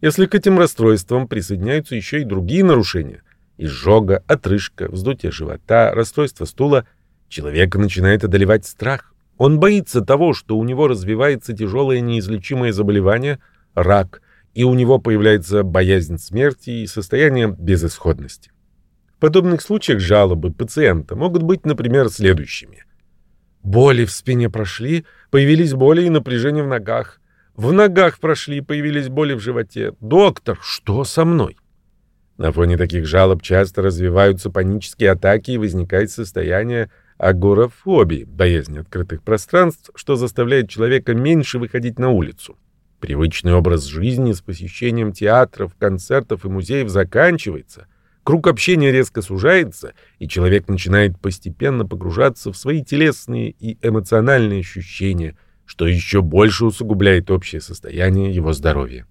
Если к этим расстройствам присоединяются еще и другие нарушения, изжога, отрыжка, вздутие живота, расстройство стула, человека начинает одолевать страх. Он боится того, что у него развивается тяжелое неизлечимое заболевание, рак, и у него появляется боязнь смерти и состояние безысходности. В подобных случаях жалобы пациента могут быть, например, следующими. Боли в спине прошли, появились боли и напряжение в ногах. В ногах прошли, появились боли в животе. Доктор, что со мной? На фоне таких жалоб часто развиваются панические атаки и возникает состояние агорафобии, боязни открытых пространств, что заставляет человека меньше выходить на улицу. Привычный образ жизни с посещением театров, концертов и музеев заканчивается, круг общения резко сужается, и человек начинает постепенно погружаться в свои телесные и эмоциональные ощущения, что еще больше усугубляет общее состояние его здоровья.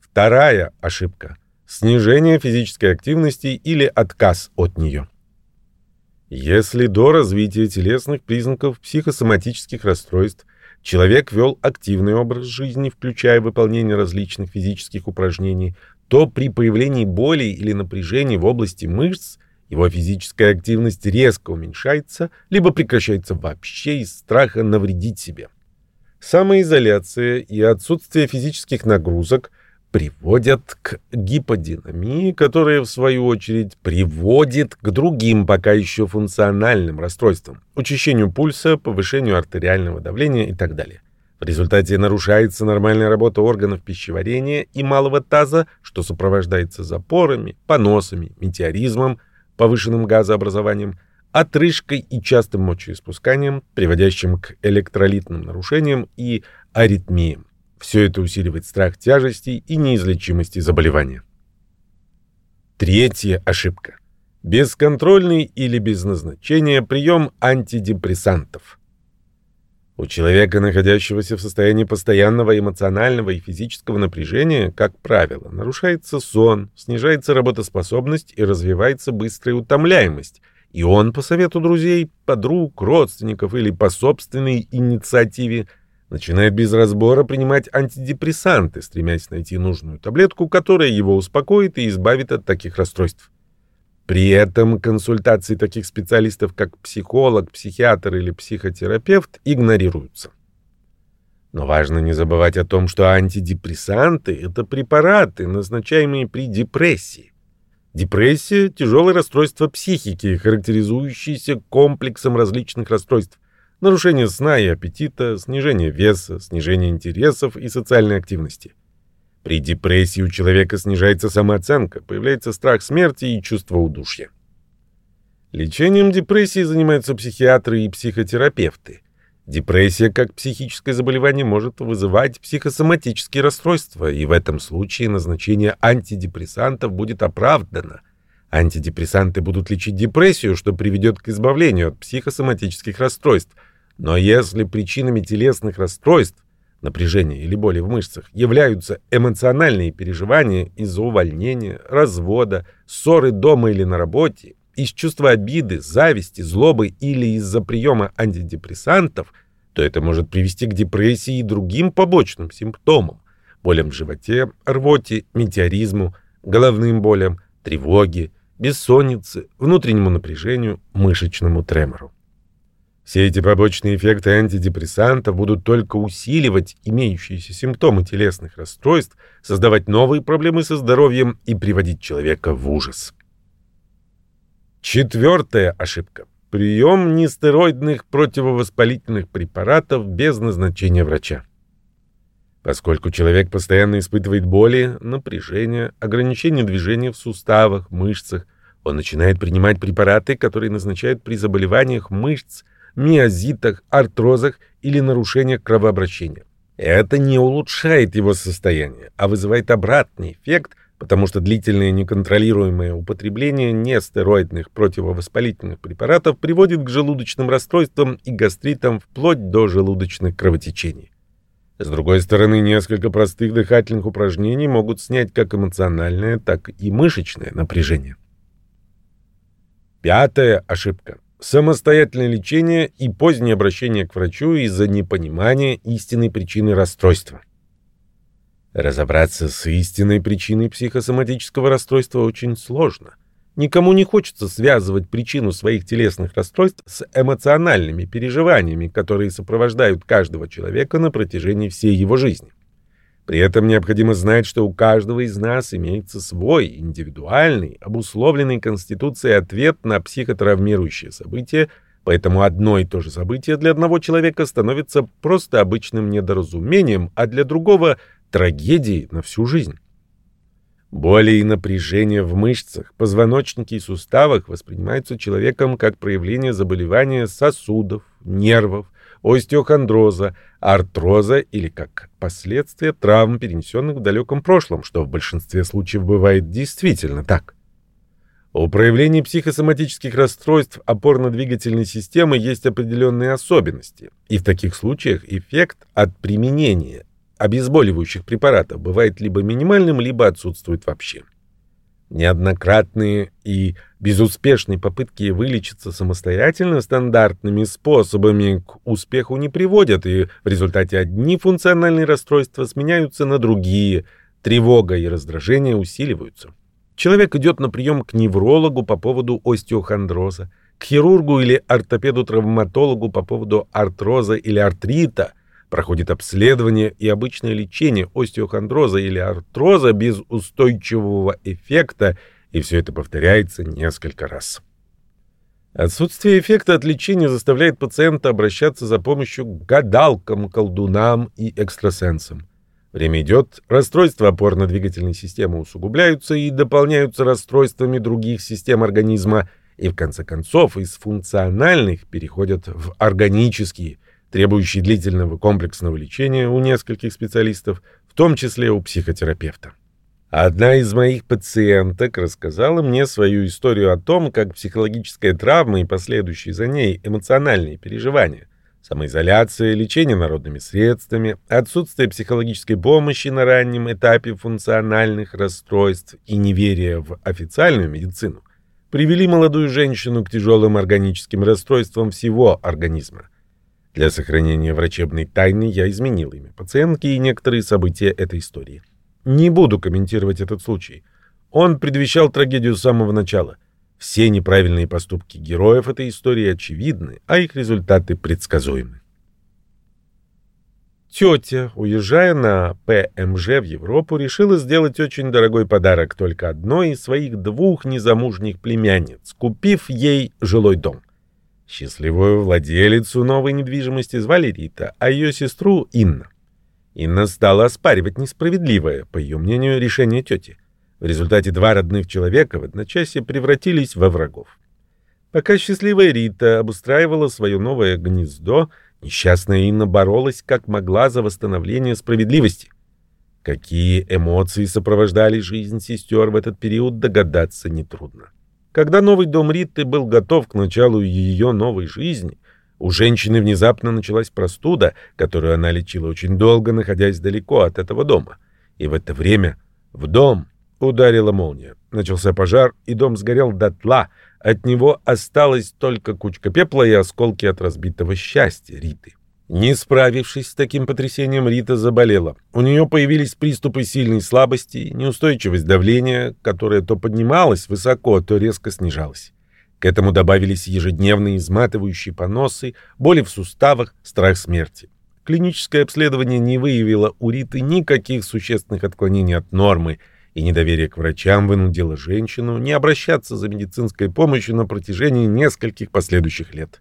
Вторая ошибка – снижение физической активности или отказ от нее. Если до развития телесных признаков психосоматических расстройств человек вел активный образ жизни, включая выполнение различных физических упражнений, то при появлении боли или напряжения в области мышц его физическая активность резко уменьшается, либо прекращается вообще из страха навредить себе. Самоизоляция и отсутствие физических нагрузок – приводят к гиподинамии, которая, в свою очередь, приводит к другим пока еще функциональным расстройствам, учащению пульса, повышению артериального давления и так далее. В результате нарушается нормальная работа органов пищеварения и малого таза, что сопровождается запорами, поносами, метеоризмом, повышенным газообразованием, отрыжкой и частым мочеиспусканием, приводящим к электролитным нарушениям и аритмиям. Все это усиливает страх тяжести и неизлечимости заболевания. Третья ошибка. Бесконтрольный или без назначения прием антидепрессантов. У человека, находящегося в состоянии постоянного эмоционального и физического напряжения, как правило, нарушается сон, снижается работоспособность и развивается быстрая утомляемость, и он по совету друзей, подруг, родственников или по собственной инициативе – начинает без разбора принимать антидепрессанты, стремясь найти нужную таблетку, которая его успокоит и избавит от таких расстройств. При этом консультации таких специалистов, как психолог, психиатр или психотерапевт, игнорируются. Но важно не забывать о том, что антидепрессанты – это препараты, назначаемые при депрессии. Депрессия – тяжелое расстройство психики, характеризующееся комплексом различных расстройств, нарушение сна и аппетита, снижение веса, снижение интересов и социальной активности. При депрессии у человека снижается самооценка, появляется страх смерти и чувство удушья. Лечением депрессии занимаются психиатры и психотерапевты. Депрессия как психическое заболевание может вызывать психосоматические расстройства, и в этом случае назначение антидепрессантов будет оправдано. Антидепрессанты будут лечить депрессию, что приведет к избавлению от психосоматических расстройств – но если причинами телесных расстройств, напряжения или боли в мышцах являются эмоциональные переживания из-за увольнения, развода, ссоры дома или на работе, из чувства обиды, зависти, злобы или из-за приема антидепрессантов, то это может привести к депрессии и другим побочным симптомам, болям в животе, рвоте, метеоризму, головным болям, тревоге, бессоннице, внутреннему напряжению, мышечному тремору. Все эти побочные эффекты антидепрессантов будут только усиливать имеющиеся симптомы телесных расстройств, создавать новые проблемы со здоровьем и приводить человека в ужас. Четвертая ошибка. Прием нестероидных противовоспалительных препаратов без назначения врача. Поскольку человек постоянно испытывает боли, напряжение, ограничение движения в суставах, мышцах, он начинает принимать препараты, которые назначают при заболеваниях мышц, миозитах, артрозах или нарушениях кровообращения. Это не улучшает его состояние, а вызывает обратный эффект, потому что длительное неконтролируемое употребление нестероидных противовоспалительных препаратов приводит к желудочным расстройствам и гастритам вплоть до желудочных кровотечений. С другой стороны, несколько простых дыхательных упражнений могут снять как эмоциональное, так и мышечное напряжение. Пятая ошибка. Самостоятельное лечение и позднее обращение к врачу из-за непонимания истинной причины расстройства. Разобраться с истинной причиной психосоматического расстройства очень сложно. Никому не хочется связывать причину своих телесных расстройств с эмоциональными переживаниями, которые сопровождают каждого человека на протяжении всей его жизни. При этом необходимо знать, что у каждого из нас имеется свой, индивидуальный, обусловленный Конституцией ответ на психотравмирующее событие, поэтому одно и то же событие для одного человека становится просто обычным недоразумением, а для другого — трагедией на всю жизнь. Боли и напряжение в мышцах, позвоночнике и суставах воспринимаются человеком как проявление заболевания сосудов, нервов, остеохондроза, артроза или как последствия травм, перенесенных в далеком прошлом, что в большинстве случаев бывает действительно так. У проявлений психосоматических расстройств опорно-двигательной системы есть определенные особенности, и в таких случаях эффект от применения обезболивающих препаратов бывает либо минимальным, либо отсутствует вообще. Неоднократные и безуспешные попытки вылечиться самостоятельно стандартными способами к успеху не приводят, и в результате одни функциональные расстройства сменяются на другие, тревога и раздражение усиливаются. Человек идет на прием к неврологу по поводу остеохондроза, к хирургу или ортопеду-травматологу по поводу артроза или артрита – проходит обследование и обычное лечение остеохондроза или артроза без устойчивого эффекта, и все это повторяется несколько раз. Отсутствие эффекта от лечения заставляет пациента обращаться за помощью к гадалкам, колдунам и экстрасенсам. Время идет, расстройства опорно-двигательной системы усугубляются и дополняются расстройствами других систем организма, и в конце концов из функциональных переходят в органические – требующий длительного комплексного лечения у нескольких специалистов, в том числе у психотерапевта. Одна из моих пациенток рассказала мне свою историю о том, как психологическая травма и последующие за ней эмоциональные переживания, самоизоляция, лечение народными средствами, отсутствие психологической помощи на раннем этапе функциональных расстройств и неверие в официальную медицину привели молодую женщину к тяжелым органическим расстройствам всего организма – для сохранения врачебной тайны я изменил имя пациентки и некоторые события этой истории. Не буду комментировать этот случай. Он предвещал трагедию с самого начала. Все неправильные поступки героев этой истории очевидны, а их результаты предсказуемы. Тетя, уезжая на ПМЖ в Европу, решила сделать очень дорогой подарок только одной из своих двух незамужних племянниц, купив ей жилой дом. Счастливую владелицу новой недвижимости звали Рита, а ее сестру — Инна. Инна стала оспаривать несправедливое, по ее мнению, решение тети. В результате два родных человека в одночасье превратились во врагов. Пока счастливая Рита обустраивала свое новое гнездо, несчастная Инна боролась как могла за восстановление справедливости. Какие эмоции сопровождали жизнь сестер в этот период, догадаться нетрудно. Когда новый дом Риты был готов к началу ее новой жизни, у женщины внезапно началась простуда, которую она лечила очень долго, находясь далеко от этого дома. И в это время в дом ударила молния. Начался пожар, и дом сгорел дотла. От него осталась только кучка пепла и осколки от разбитого счастья Риты. Не справившись с таким потрясением, Рита заболела. У нее появились приступы сильной слабости, неустойчивость давления, которое то поднималось высоко, то резко снижалось. К этому добавились ежедневные изматывающие поносы, боли в суставах, страх смерти. Клиническое обследование не выявило у Риты никаких существенных отклонений от нормы, и недоверие к врачам вынудило женщину не обращаться за медицинской помощью на протяжении нескольких последующих лет.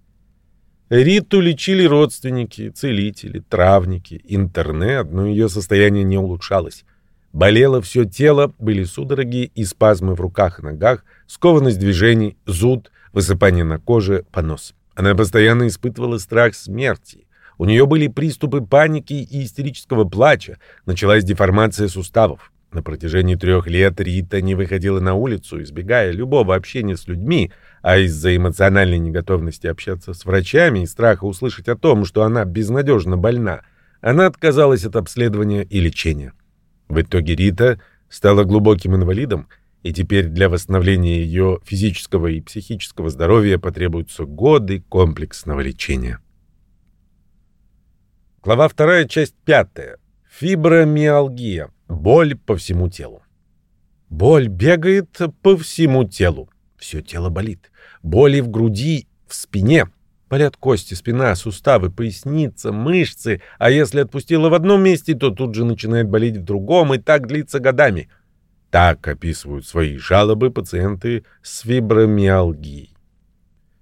Риту лечили родственники, целители, травники, интернет, но ее состояние не улучшалось. Болело все тело, были судороги и спазмы в руках и ногах, скованность движений, зуд, высыпание на коже, понос. Она постоянно испытывала страх смерти. У нее были приступы паники и истерического плача, началась деформация суставов. На протяжении трех лет Рита не выходила на улицу, избегая любого общения с людьми, а из-за эмоциональной неготовности общаться с врачами и страха услышать о том, что она безнадежно больна, она отказалась от обследования и лечения. В итоге Рита стала глубоким инвалидом, и теперь для восстановления ее физического и психического здоровья потребуются годы комплексного лечения. Глава 2, часть 5. Фибромиалгия. Боль по всему телу. Боль бегает по всему телу. Все тело болит. Боли в груди, в спине. Болят кости, спина, суставы, поясница, мышцы, а если отпустила в одном месте, то тут же начинает болеть в другом, и так длится годами. Так описывают свои жалобы пациенты с фибромиалгией.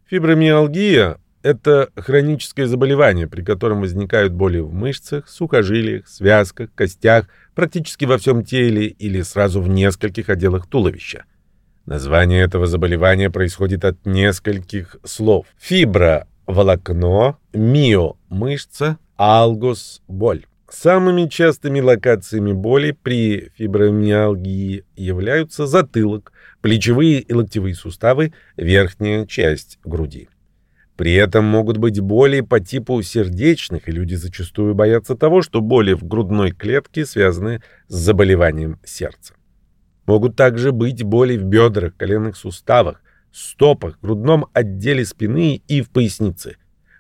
Фибромиалгия – это хроническое заболевание, при котором возникают боли в мышцах, сухожилиях, связках, костях, практически во всем теле или сразу в нескольких отделах туловища. Название этого заболевания происходит от нескольких слов. Фибра – волокно, мио – мышца, алгос – боль. Самыми частыми локациями боли при фибромиалгии являются затылок, плечевые и локтевые суставы, верхняя часть груди. При этом могут быть боли по типу сердечных, и люди зачастую боятся того, что боли в грудной клетке связаны с заболеванием сердца. Могут также быть боли в бедрах, коленных суставах, стопах, грудном отделе спины и в пояснице.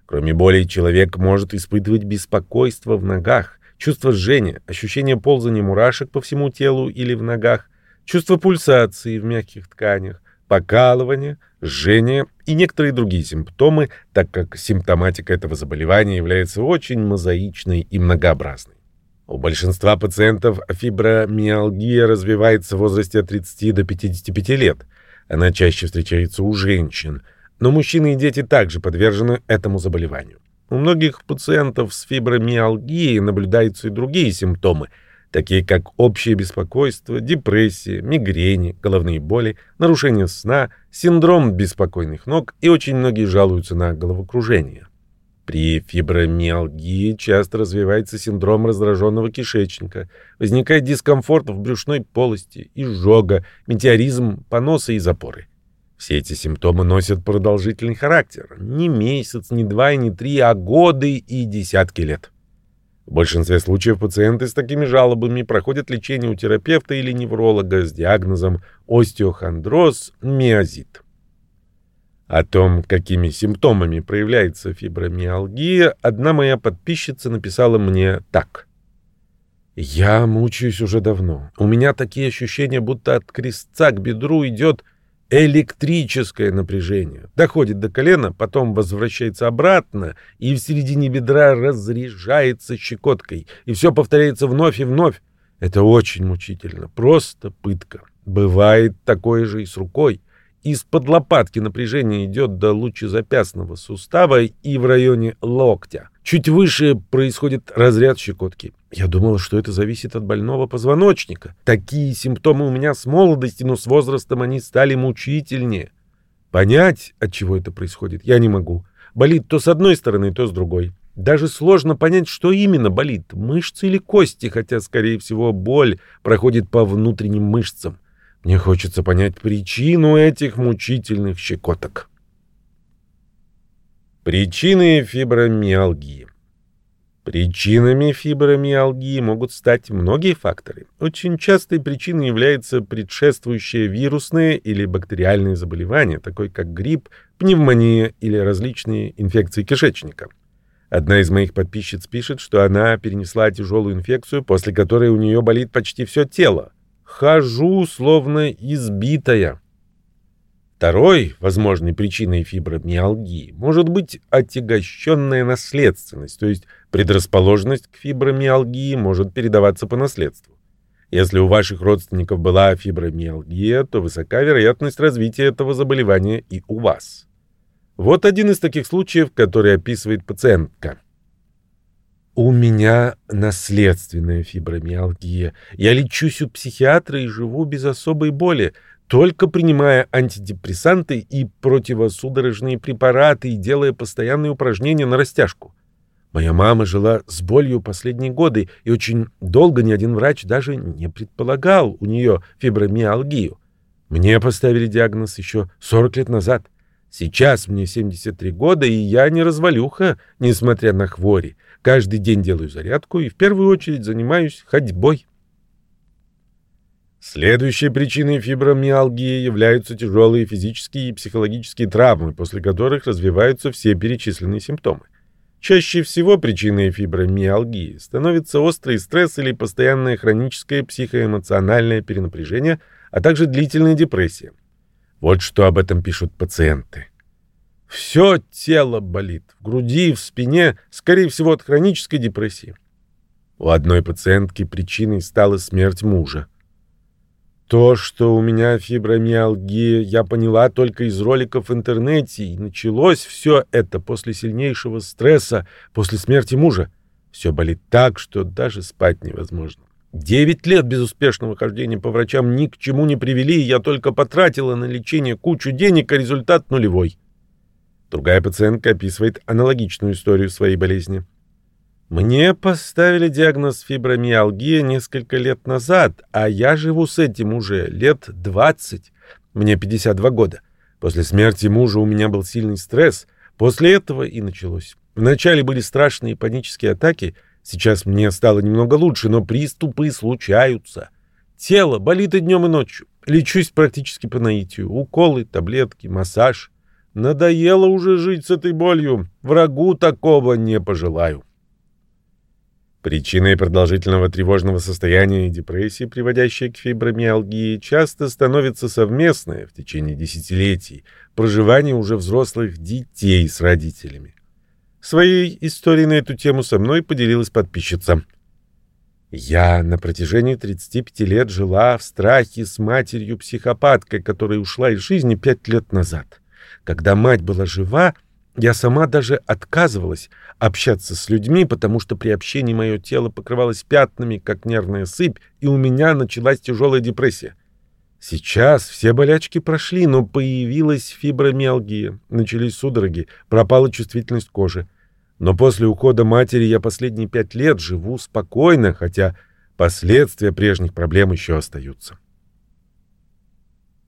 Кроме болей, человек может испытывать беспокойство в ногах, чувство жжения, ощущение ползания мурашек по всему телу или в ногах, чувство пульсации в мягких тканях, покалывание, жжение и некоторые другие симптомы, так как симптоматика этого заболевания является очень мозаичной и многообразной. У большинства пациентов фибромиалгия развивается в возрасте от 30 до 55 лет. Она чаще встречается у женщин, но мужчины и дети также подвержены этому заболеванию. У многих пациентов с фибромиалгией наблюдаются и другие симптомы, такие как общее беспокойство, депрессия, мигрени, головные боли, нарушение сна, синдром беспокойных ног и очень многие жалуются на головокружение. При фибромиалгии часто развивается синдром раздраженного кишечника, возникает дискомфорт в брюшной полости, изжога, метеоризм, поносы и запоры. Все эти симптомы носят продолжительный характер. Не месяц, не два и не три, а годы и десятки лет. В большинстве случаев пациенты с такими жалобами проходят лечение у терапевта или невролога с диагнозом остеохондроз, миозит. О том, какими симптомами проявляется фибромиалгия, одна моя подписчица написала мне так. «Я мучаюсь уже давно. У меня такие ощущения, будто от крестца к бедру идет электрическое напряжение. Доходит до колена, потом возвращается обратно и в середине бедра разряжается щекоткой. И все повторяется вновь и вновь. Это очень мучительно, просто пытка. Бывает такое же и с рукой. Из-под лопатки напряжение идет до лучезапястного сустава и в районе локтя. Чуть выше происходит разряд щекотки. Я думала, что это зависит от больного позвоночника. Такие симптомы у меня с молодости, но с возрастом они стали мучительнее. Понять, от чего это происходит, я не могу. Болит то с одной стороны, то с другой. Даже сложно понять, что именно болит, мышцы или кости, хотя, скорее всего, боль проходит по внутренним мышцам. Мне хочется понять причину этих мучительных щекоток. Причины фибромиалгии. Причинами фибромиалгии могут стать многие факторы. Очень частой причиной является предшествующее вирусное или бактериальное заболевание, такое как грипп, пневмония или различные инфекции кишечника. Одна из моих подписчиц пишет, что она перенесла тяжелую инфекцию, после которой у нее болит почти все тело. Хожу, словно избитая. Второй возможной причиной фибромиалгии может быть отягощенная наследственность, то есть предрасположенность к фибромиалгии может передаваться по наследству. Если у ваших родственников была фибромиалгия, то высока вероятность развития этого заболевания и у вас. Вот один из таких случаев, который описывает пациентка. У меня наследственная фибромиалгия. Я лечусь у психиатра и живу без особой боли, только принимая антидепрессанты и противосудорожные препараты и делая постоянные упражнения на растяжку. Моя мама жила с болью последние годы, и очень долго ни один врач даже не предполагал у нее фибромиалгию. Мне поставили диагноз еще 40 лет назад. Сейчас мне 73 года, и я не развалюха, несмотря на хвори. Каждый день делаю зарядку и в первую очередь занимаюсь ходьбой. Следующей причиной фибромиалгии являются тяжелые физические и психологические травмы, после которых развиваются все перечисленные симптомы. Чаще всего причиной фибромиалгии становится острый стресс или постоянное хроническое психоэмоциональное перенапряжение, а также длительная депрессия. Вот что об этом пишут пациенты. Все тело болит, в груди, в спине, скорее всего, от хронической депрессии. У одной пациентки причиной стала смерть мужа. То, что у меня фибромиалгия, я поняла только из роликов в интернете, и началось все это после сильнейшего стресса, после смерти мужа. Все болит так, что даже спать невозможно. Девять лет безуспешного хождения по врачам ни к чему не привели, я только потратила на лечение кучу денег, а результат нулевой. Другая пациентка описывает аналогичную историю своей болезни. Мне поставили диагноз фибромиалгия несколько лет назад, а я живу с этим уже лет 20. Мне 52 года. После смерти мужа у меня был сильный стресс. После этого и началось. Вначале были страшные панические атаки. Сейчас мне стало немного лучше, но приступы случаются. Тело болит и днем, и ночью. Лечусь практически по наитию. Уколы, таблетки, массаж. Надоело уже жить с этой болью. Врагу такого не пожелаю. Причиной продолжительного тревожного состояния и депрессии, приводящей к фибромиалгии, часто становится совместное в течение десятилетий проживание уже взрослых детей с родителями. Своей историей на эту тему со мной поделилась подписчица. Я на протяжении 35 лет жила в страхе с матерью-психопаткой, которая ушла из жизни пять лет назад. Когда мать была жива, я сама даже отказывалась общаться с людьми, потому что при общении мое тело покрывалось пятнами, как нервная сыпь, и у меня началась тяжелая депрессия. Сейчас все болячки прошли, но появилась фибромиалгия, начались судороги, пропала чувствительность кожи. Но после ухода матери я последние пять лет живу спокойно, хотя последствия прежних проблем еще остаются.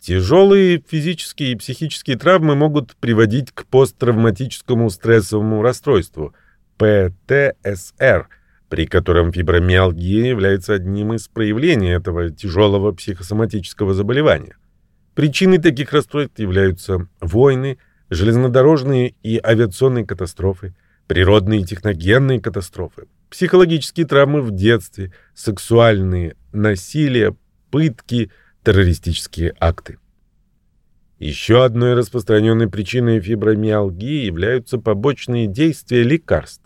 Тяжелые физические и психические травмы могут приводить к посттравматическому стрессовому расстройству ПТСР, при котором фибромиалгия является одним из проявлений этого тяжелого психосоматического заболевания. Причиной таких расстройств являются войны, железнодорожные и авиационные катастрофы, природные и техногенные катастрофы, психологические травмы в детстве, сексуальные насилия, пытки – террористические акты. Еще одной распространенной причиной фибромиалгии являются побочные действия лекарств.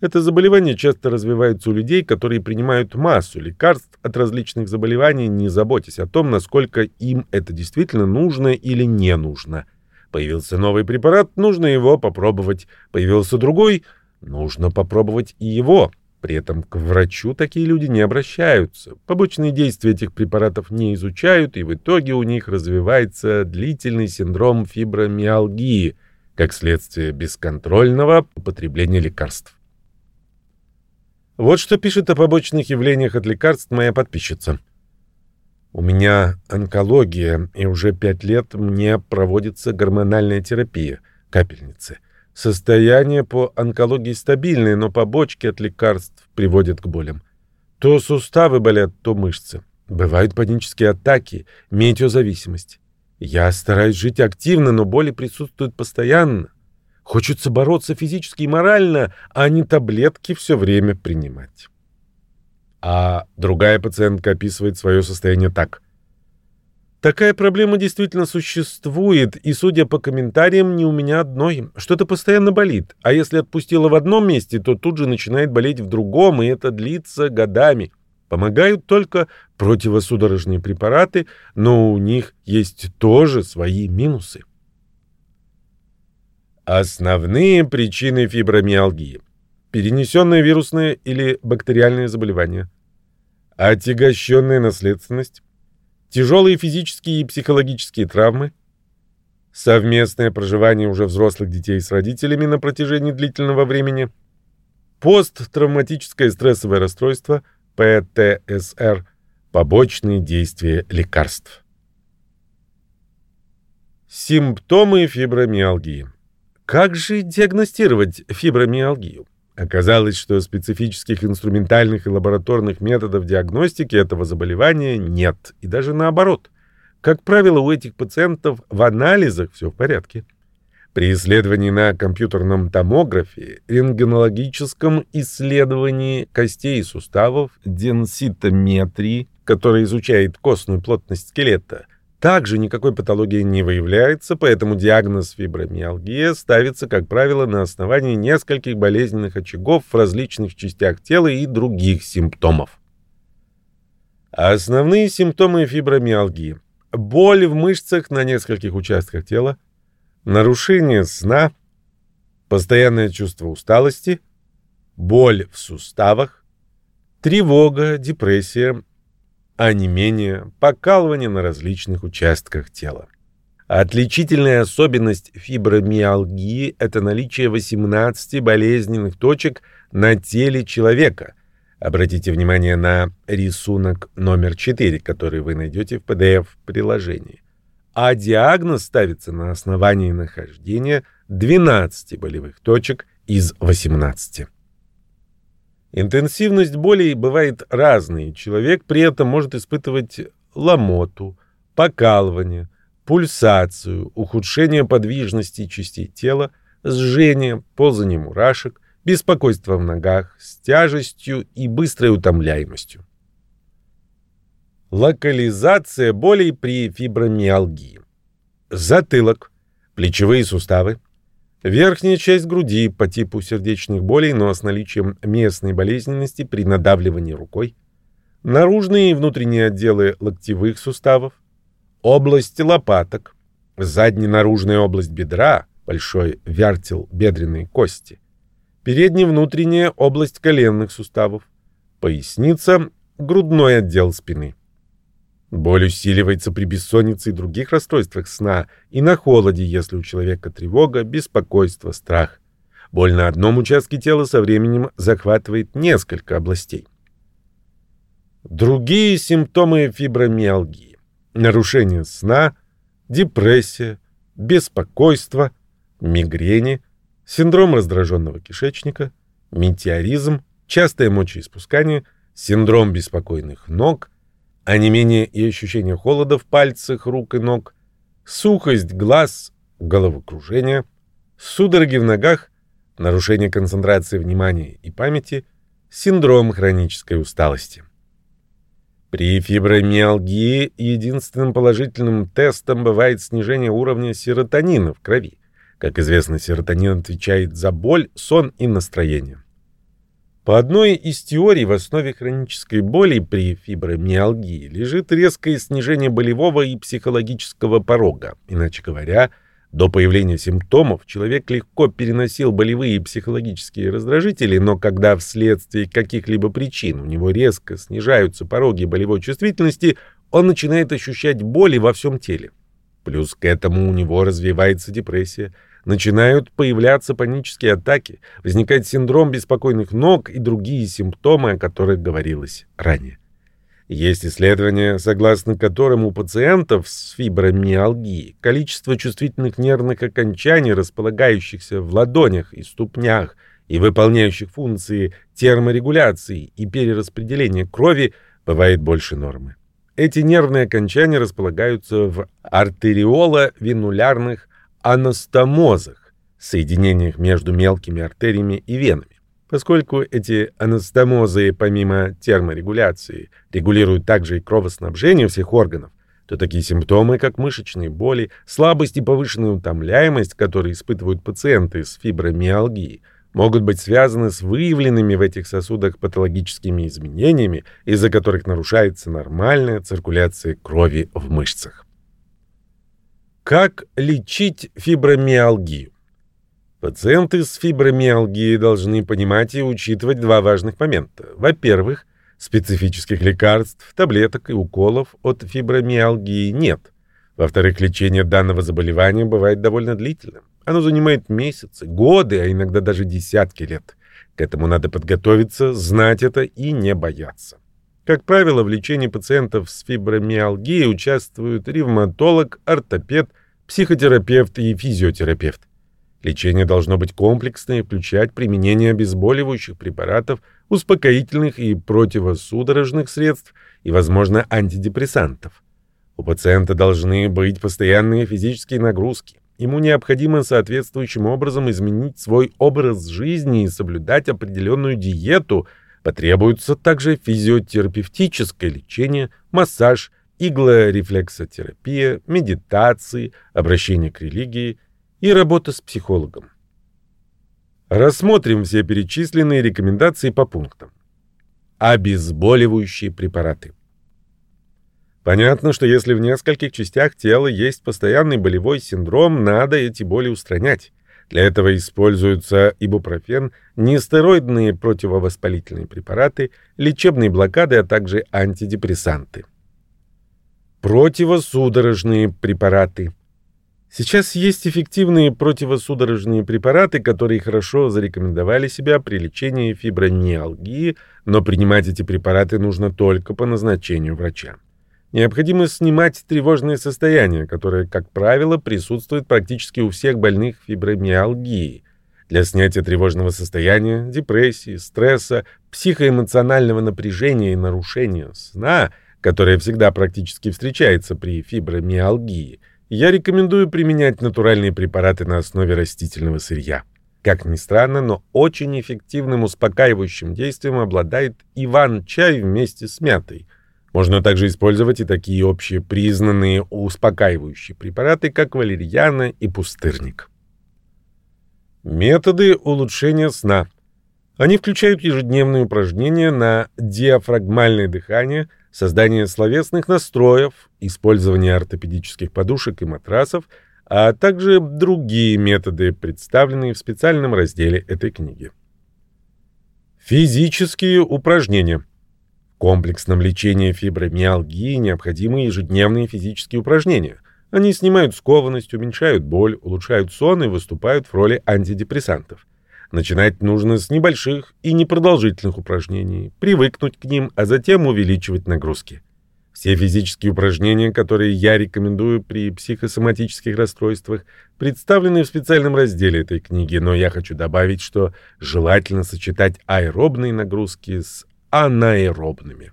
Это заболевание часто развивается у людей, которые принимают массу лекарств от различных заболеваний, не заботясь о том, насколько им это действительно нужно или не нужно. Появился новый препарат, нужно его попробовать. Появился другой, нужно попробовать и его. При этом к врачу такие люди не обращаются. Побочные действия этих препаратов не изучают, и в итоге у них развивается длительный синдром фибромиалгии, как следствие бесконтрольного употребления лекарств. Вот что пишет о побочных явлениях от лекарств моя подписчица. У меня онкология, и уже пять лет мне проводится гормональная терапия, капельницы – Состояние по онкологии стабильное, но побочки от лекарств приводят к болям. То суставы болят, то мышцы. Бывают панические атаки, метеозависимость. Я стараюсь жить активно, но боли присутствуют постоянно. Хочется бороться физически и морально, а не таблетки все время принимать. А другая пациентка описывает свое состояние так. Такая проблема действительно существует, и, судя по комментариям, не у меня одной. Что-то постоянно болит, а если отпустила в одном месте, то тут же начинает болеть в другом, и это длится годами. Помогают только противосудорожные препараты, но у них есть тоже свои минусы. Основные причины фибромиалгии. Перенесенное вирусное или бактериальное заболевание. Отягощенная наследственность тяжелые физические и психологические травмы, совместное проживание уже взрослых детей с родителями на протяжении длительного времени, посттравматическое стрессовое расстройство, ПТСР, побочные действия лекарств. Симптомы фибромиалгии. Как же диагностировать фибромиалгию? Оказалось, что специфических инструментальных и лабораторных методов диагностики этого заболевания нет, и даже наоборот. Как правило, у этих пациентов в анализах все в порядке. При исследовании на компьютерном томографе, рентгенологическом исследовании костей и суставов, денситометрии, которая изучает костную плотность скелета, Также никакой патологии не выявляется, поэтому диагноз фибромиалгия ставится, как правило, на основании нескольких болезненных очагов в различных частях тела и других симптомов. Основные симптомы фибромиалгии. Боль в мышцах на нескольких участках тела, нарушение сна, постоянное чувство усталости, боль в суставах, тревога, депрессия, онемение, покалывание на различных участках тела. Отличительная особенность фибромиалгии – это наличие 18 болезненных точек на теле человека. Обратите внимание на рисунок номер 4, который вы найдете в PDF-приложении. А диагноз ставится на основании нахождения 12 болевых точек из 18. Интенсивность болей бывает разной. Человек при этом может испытывать ломоту, покалывание, пульсацию, ухудшение подвижности частей тела, сжение, ползание мурашек, беспокойство в ногах с тяжестью и быстрой утомляемостью. Локализация болей при фибромиалгии. Затылок, плечевые суставы, Верхняя часть груди по типу сердечных болей, но с наличием местной болезненности при надавливании рукой. Наружные и внутренние отделы локтевых суставов. Область лопаток. Задне-наружная область бедра, большой вертел бедренной кости. Передне-внутренняя область коленных суставов. Поясница, грудной отдел спины. Боль усиливается при бессоннице и других расстройствах сна и на холоде, если у человека тревога, беспокойство, страх. Боль на одном участке тела со временем захватывает несколько областей. Другие симптомы фибромиалгии. Нарушение сна, депрессия, беспокойство, мигрени, синдром раздраженного кишечника, метеоризм, частое мочеиспускание, синдром беспокойных ног, а не менее и ощущение холода в пальцах рук и ног, сухость глаз, головокружение, судороги в ногах, нарушение концентрации внимания и памяти, синдром хронической усталости. При фибромиалгии единственным положительным тестом бывает снижение уровня серотонина в крови. Как известно, серотонин отвечает за боль, сон и настроение. По одной из теорий в основе хронической боли при фибромиалгии лежит резкое снижение болевого и психологического порога. Иначе говоря, до появления симптомов человек легко переносил болевые и психологические раздражители, но когда вследствие каких-либо причин у него резко снижаются пороги болевой чувствительности, он начинает ощущать боли во всем теле. Плюс к этому у него развивается депрессия – начинают появляться панические атаки, возникает синдром беспокойных ног и другие симптомы, о которых говорилось ранее. Есть исследования, согласно которым у пациентов с фибромиалгией количество чувствительных нервных окончаний, располагающихся в ладонях и ступнях и выполняющих функции терморегуляции и перераспределения крови, бывает больше нормы. Эти нервные окончания располагаются в артериоло-венулярных анастомозах, соединениях между мелкими артериями и венами. Поскольку эти анастомозы, помимо терморегуляции, регулируют также и кровоснабжение всех органов, то такие симптомы, как мышечные боли, слабость и повышенная утомляемость, которые испытывают пациенты с фибромиалгией, могут быть связаны с выявленными в этих сосудах патологическими изменениями, из-за которых нарушается нормальная циркуляция крови в мышцах. Как лечить фибромиалгию? Пациенты с фибромиалгией должны понимать и учитывать два важных момента. Во-первых, специфических лекарств, таблеток и уколов от фибромиалгии нет. Во-вторых, лечение данного заболевания бывает довольно длительным. Оно занимает месяцы, годы, а иногда даже десятки лет. К этому надо подготовиться, знать это и не бояться. Как правило, в лечении пациентов с фибромиалгией участвуют ревматолог, ортопед, психотерапевт и физиотерапевт. Лечение должно быть комплексное и включать применение обезболивающих препаратов, успокоительных и противосудорожных средств и, возможно, антидепрессантов. У пациента должны быть постоянные физические нагрузки. Ему необходимо соответствующим образом изменить свой образ жизни и соблюдать определенную диету – Потребуется также физиотерапевтическое лечение, массаж иглорефлексотерапия, медитации, обращение к религии и работа с психологом. Рассмотрим все перечисленные рекомендации по пунктам. Обезболивающие препараты. Понятно, что если в нескольких частях тела есть постоянный болевой синдром, надо эти боли устранять. Для этого используются ибупрофен, нестероидные противовоспалительные препараты, лечебные блокады, а также антидепрессанты. Противосудорожные препараты. Сейчас есть эффективные противосудорожные препараты, которые хорошо зарекомендовали себя при лечении фибромиалгии, но принимать эти препараты нужно только по назначению врача. Необходимо снимать тревожное состояние, которое, как правило, присутствует практически у всех больных фибромиалгией. Для снятия тревожного состояния, депрессии, стресса, психоэмоционального напряжения и нарушения сна, которое всегда практически встречается при фибромиалгии, я рекомендую применять натуральные препараты на основе растительного сырья. Как ни странно, но очень эффективным успокаивающим действием обладает иван-чай вместе с мятой – можно также использовать и такие общепризнанные успокаивающие препараты, как валерьяна и пустырник. Методы улучшения сна. Они включают ежедневные упражнения на диафрагмальное дыхание, создание словесных настроев, использование ортопедических подушек и матрасов, а также другие методы, представленные в специальном разделе этой книги. Физические упражнения – комплексном лечении фибромиалгии необходимы ежедневные физические упражнения. Они снимают скованность, уменьшают боль, улучшают сон и выступают в роли антидепрессантов. Начинать нужно с небольших и непродолжительных упражнений, привыкнуть к ним, а затем увеличивать нагрузки. Все физические упражнения, которые я рекомендую при психосоматических расстройствах, представлены в специальном разделе этой книги, но я хочу добавить, что желательно сочетать аэробные нагрузки с анаэробными.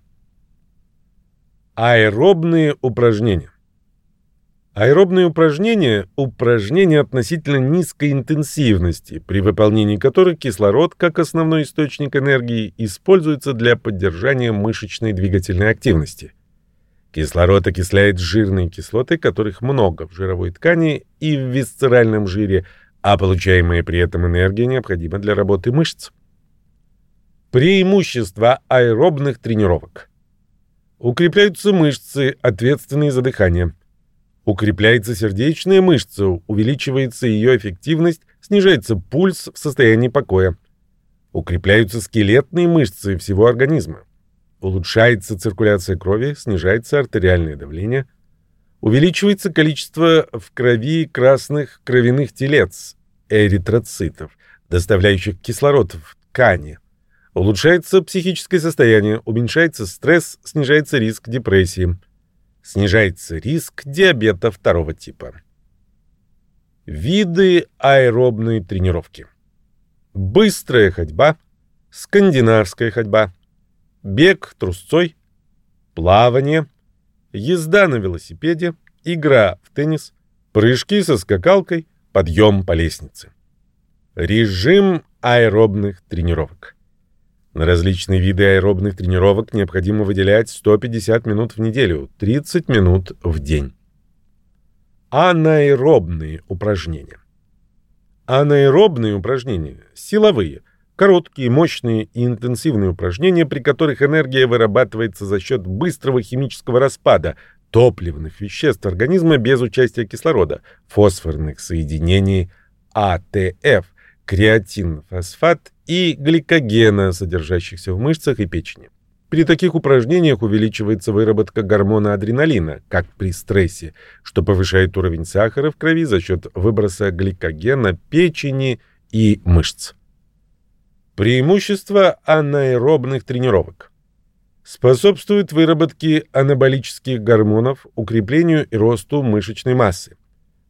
Аэробные упражнения. Аэробные упражнения – упражнения относительно низкой интенсивности, при выполнении которых кислород, как основной источник энергии, используется для поддержания мышечной двигательной активности. Кислород окисляет жирные кислоты, которых много в жировой ткани и в висцеральном жире, а получаемая при этом энергия необходима для работы мышц. Преимущества аэробных тренировок. Укрепляются мышцы, ответственные за дыхание. Укрепляется сердечная мышца, увеличивается ее эффективность, снижается пульс в состоянии покоя. Укрепляются скелетные мышцы всего организма. Улучшается циркуляция крови, снижается артериальное давление. Увеличивается количество в крови красных кровяных телец, эритроцитов, доставляющих кислород в ткани. Улучшается психическое состояние, уменьшается стресс, снижается риск депрессии. Снижается риск диабета второго типа. Виды аэробной тренировки. Быстрая ходьба, скандинавская ходьба, бег трусцой, плавание, езда на велосипеде, игра в теннис, прыжки со скакалкой, подъем по лестнице. Режим аэробных тренировок. На различные виды аэробных тренировок необходимо выделять 150 минут в неделю, 30 минут в день. Анаэробные упражнения. Анаэробные упражнения – силовые, короткие, мощные и интенсивные упражнения, при которых энергия вырабатывается за счет быстрого химического распада топливных веществ организма без участия кислорода, фосфорных соединений АТФ, креатин, фосфат и гликогена, содержащихся в мышцах и печени. При таких упражнениях увеличивается выработка гормона адреналина, как при стрессе, что повышает уровень сахара в крови за счет выброса гликогена печени и мышц. Преимущество анаэробных тренировок. Способствует выработке анаболических гормонов, укреплению и росту мышечной массы.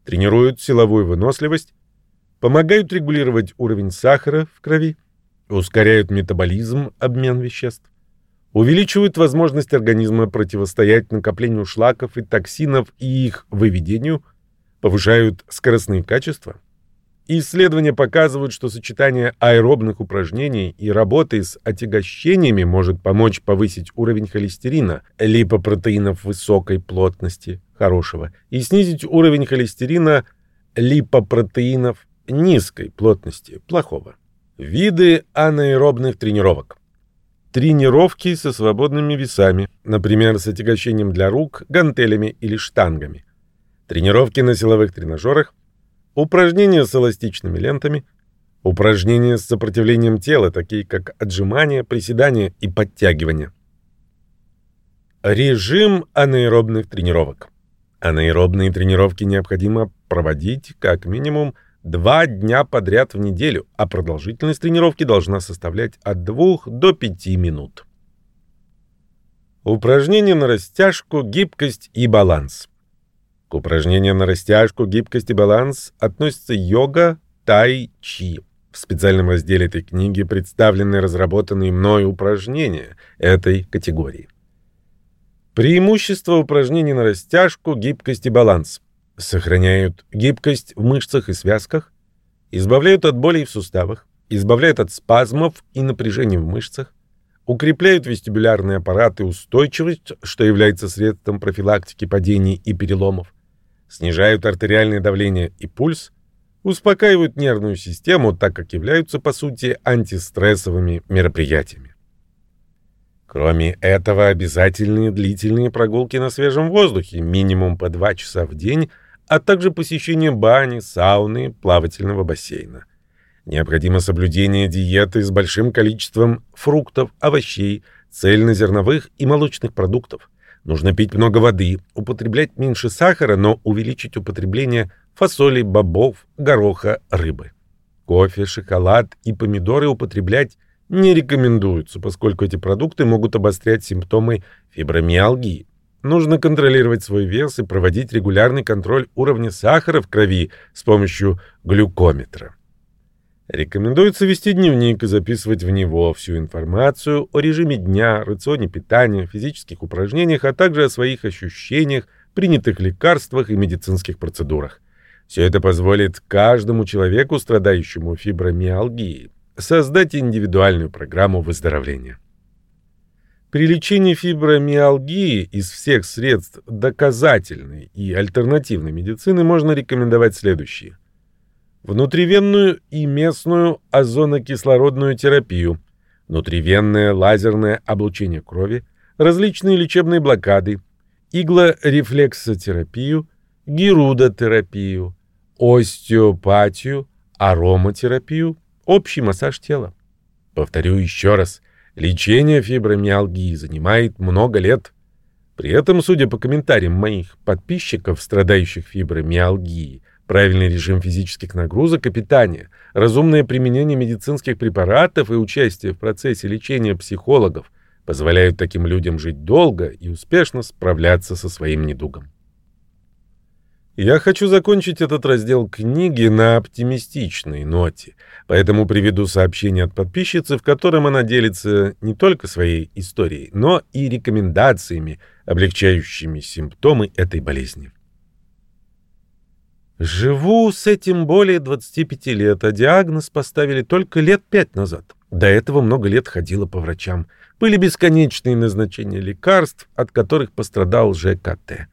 Тренируют силовую выносливость, помогают регулировать уровень сахара в крови, ускоряют метаболизм, обмен веществ, увеличивают возможность организма противостоять накоплению шлаков и токсинов и их выведению, повышают скоростные качества, Исследования показывают, что сочетание аэробных упражнений и работы с отягощениями может помочь повысить уровень холестерина, липопротеинов высокой плотности, хорошего, и снизить уровень холестерина, липопротеинов низкой плотности, плохого. Виды анаэробных тренировок. Тренировки со свободными весами, например, с отягощением для рук, гантелями или штангами. Тренировки на силовых тренажерах, упражнения с эластичными лентами, упражнения с сопротивлением тела, такие как отжимания, приседания и подтягивания. Режим анаэробных тренировок. Анаэробные тренировки необходимо проводить как минимум два дня подряд в неделю, а продолжительность тренировки должна составлять от 2 до 5 минут. Упражнения на растяжку, гибкость и баланс. К упражнениям на растяжку, гибкость и баланс относятся йога, тай-чи. В специальном разделе этой книги представлены разработанные мной упражнения этой категории. Преимущество упражнений на растяжку, гибкость и баланс. Сохраняют гибкость в мышцах и связках, избавляют от болей в суставах, избавляют от спазмов и напряжения в мышцах, укрепляют вестибулярный аппарат и устойчивость, что является средством профилактики падений и переломов, снижают артериальное давление и пульс, успокаивают нервную систему, так как являются, по сути, антистрессовыми мероприятиями. Кроме этого, обязательные длительные прогулки на свежем воздухе, минимум по 2 часа в день, а также посещение бани, сауны, плавательного бассейна. Необходимо соблюдение диеты с большим количеством фруктов, овощей, цельнозерновых и молочных продуктов, Нужно пить много воды, употреблять меньше сахара, но увеличить употребление фасоли, бобов, гороха, рыбы. Кофе, шоколад и помидоры употреблять не рекомендуются, поскольку эти продукты могут обострять симптомы фибромиалгии. Нужно контролировать свой вес и проводить регулярный контроль уровня сахара в крови с помощью глюкометра. Рекомендуется вести дневник и записывать в него всю информацию о режиме дня, рационе питания, физических упражнениях, а также о своих ощущениях, принятых лекарствах и медицинских процедурах. Все это позволит каждому человеку, страдающему фибромиалгией, создать индивидуальную программу выздоровления. При лечении фибромиалгии из всех средств доказательной и альтернативной медицины можно рекомендовать следующие – внутривенную и местную озонокислородную терапию, внутривенное лазерное облучение крови, различные лечебные блокады, иглорефлексотерапию, гирудотерапию, остеопатию, ароматерапию, общий массаж тела. Повторю еще раз, лечение фибромиалгии занимает много лет. При этом, судя по комментариям моих подписчиков, страдающих фибромиалгией, Правильный режим физических нагрузок и питания, разумное применение медицинских препаратов и участие в процессе лечения психологов позволяют таким людям жить долго и успешно справляться со своим недугом. Я хочу закончить этот раздел книги на оптимистичной ноте, поэтому приведу сообщение от подписчицы, в котором она делится не только своей историей, но и рекомендациями, облегчающими симптомы этой болезни. Живу с этим более 25 лет, а диагноз поставили только лет пять назад. До этого много лет ходила по врачам. Были бесконечные назначения лекарств, от которых пострадал ЖКТ.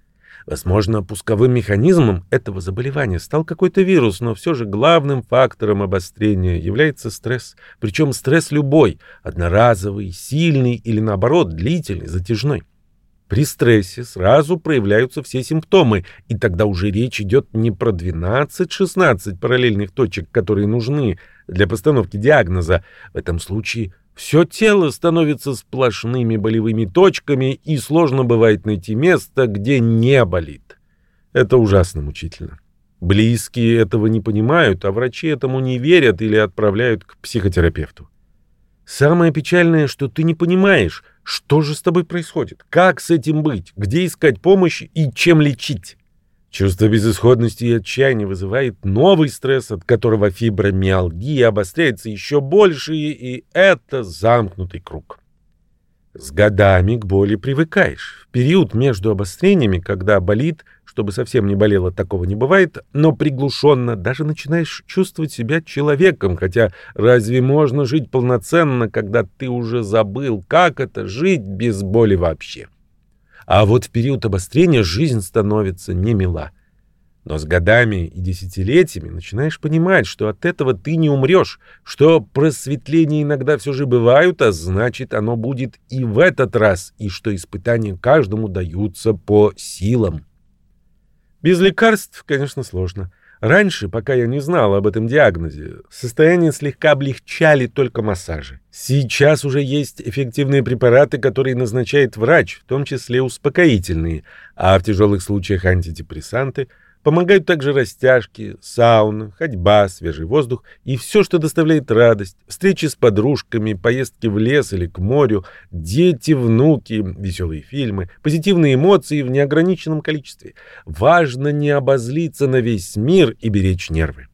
Возможно, пусковым механизмом этого заболевания стал какой-то вирус, но все же главным фактором обострения является стресс. Причем стресс любой, одноразовый, сильный или наоборот длительный, затяжной. При стрессе сразу проявляются все симптомы, и тогда уже речь идет не про 12-16 параллельных точек, которые нужны для постановки диагноза. В этом случае все тело становится сплошными болевыми точками, и сложно бывает найти место, где не болит. Это ужасно мучительно. Близкие этого не понимают, а врачи этому не верят или отправляют к психотерапевту. Самое печальное, что ты не понимаешь, что же с тобой происходит, как с этим быть, где искать помощь и чем лечить. Чувство безысходности и отчаяния вызывает новый стресс, от которого фибромиалгия обостряется еще больше, и это замкнутый круг. С годами к боли привыкаешь. В период между обострениями, когда болит, чтобы совсем не болело, такого не бывает, но приглушенно даже начинаешь чувствовать себя человеком, хотя разве можно жить полноценно, когда ты уже забыл, как это жить без боли вообще? А вот в период обострения жизнь становится немила. Но с годами и десятилетиями начинаешь понимать, что от этого ты не умрешь, что просветления иногда все же бывают, а значит оно будет и в этот раз, и что испытания каждому даются по силам. Без лекарств, конечно, сложно. Раньше, пока я не знал об этом диагнозе, состояние слегка облегчали только массажи. Сейчас уже есть эффективные препараты, которые назначает врач, в том числе успокоительные, а в тяжелых случаях антидепрессанты – Помогают также растяжки, сауна, ходьба, свежий воздух и все, что доставляет радость. Встречи с подружками, поездки в лес или к морю, дети, внуки, веселые фильмы, позитивные эмоции в неограниченном количестве. Важно не обозлиться на весь мир и беречь нервы.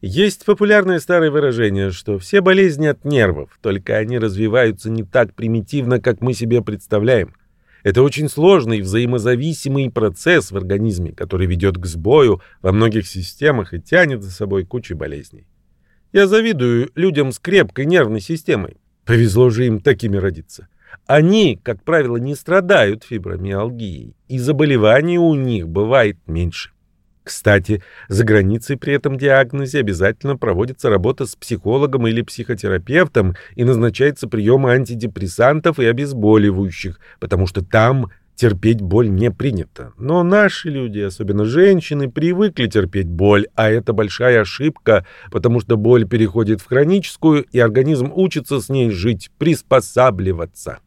Есть популярное старое выражение, что все болезни от нервов, только они развиваются не так примитивно, как мы себе представляем. Это очень сложный взаимозависимый процесс в организме, который ведет к сбою во многих системах и тянет за собой кучу болезней. Я завидую людям с крепкой нервной системой. Повезло же им такими родиться. Они, как правило, не страдают фибромиалгией, и заболеваний у них бывает меньше. Кстати, за границей при этом диагнозе обязательно проводится работа с психологом или психотерапевтом и назначается прием антидепрессантов и обезболивающих, потому что там терпеть боль не принято. Но наши люди, особенно женщины, привыкли терпеть боль, а это большая ошибка, потому что боль переходит в хроническую, и организм учится с ней жить, приспосабливаться.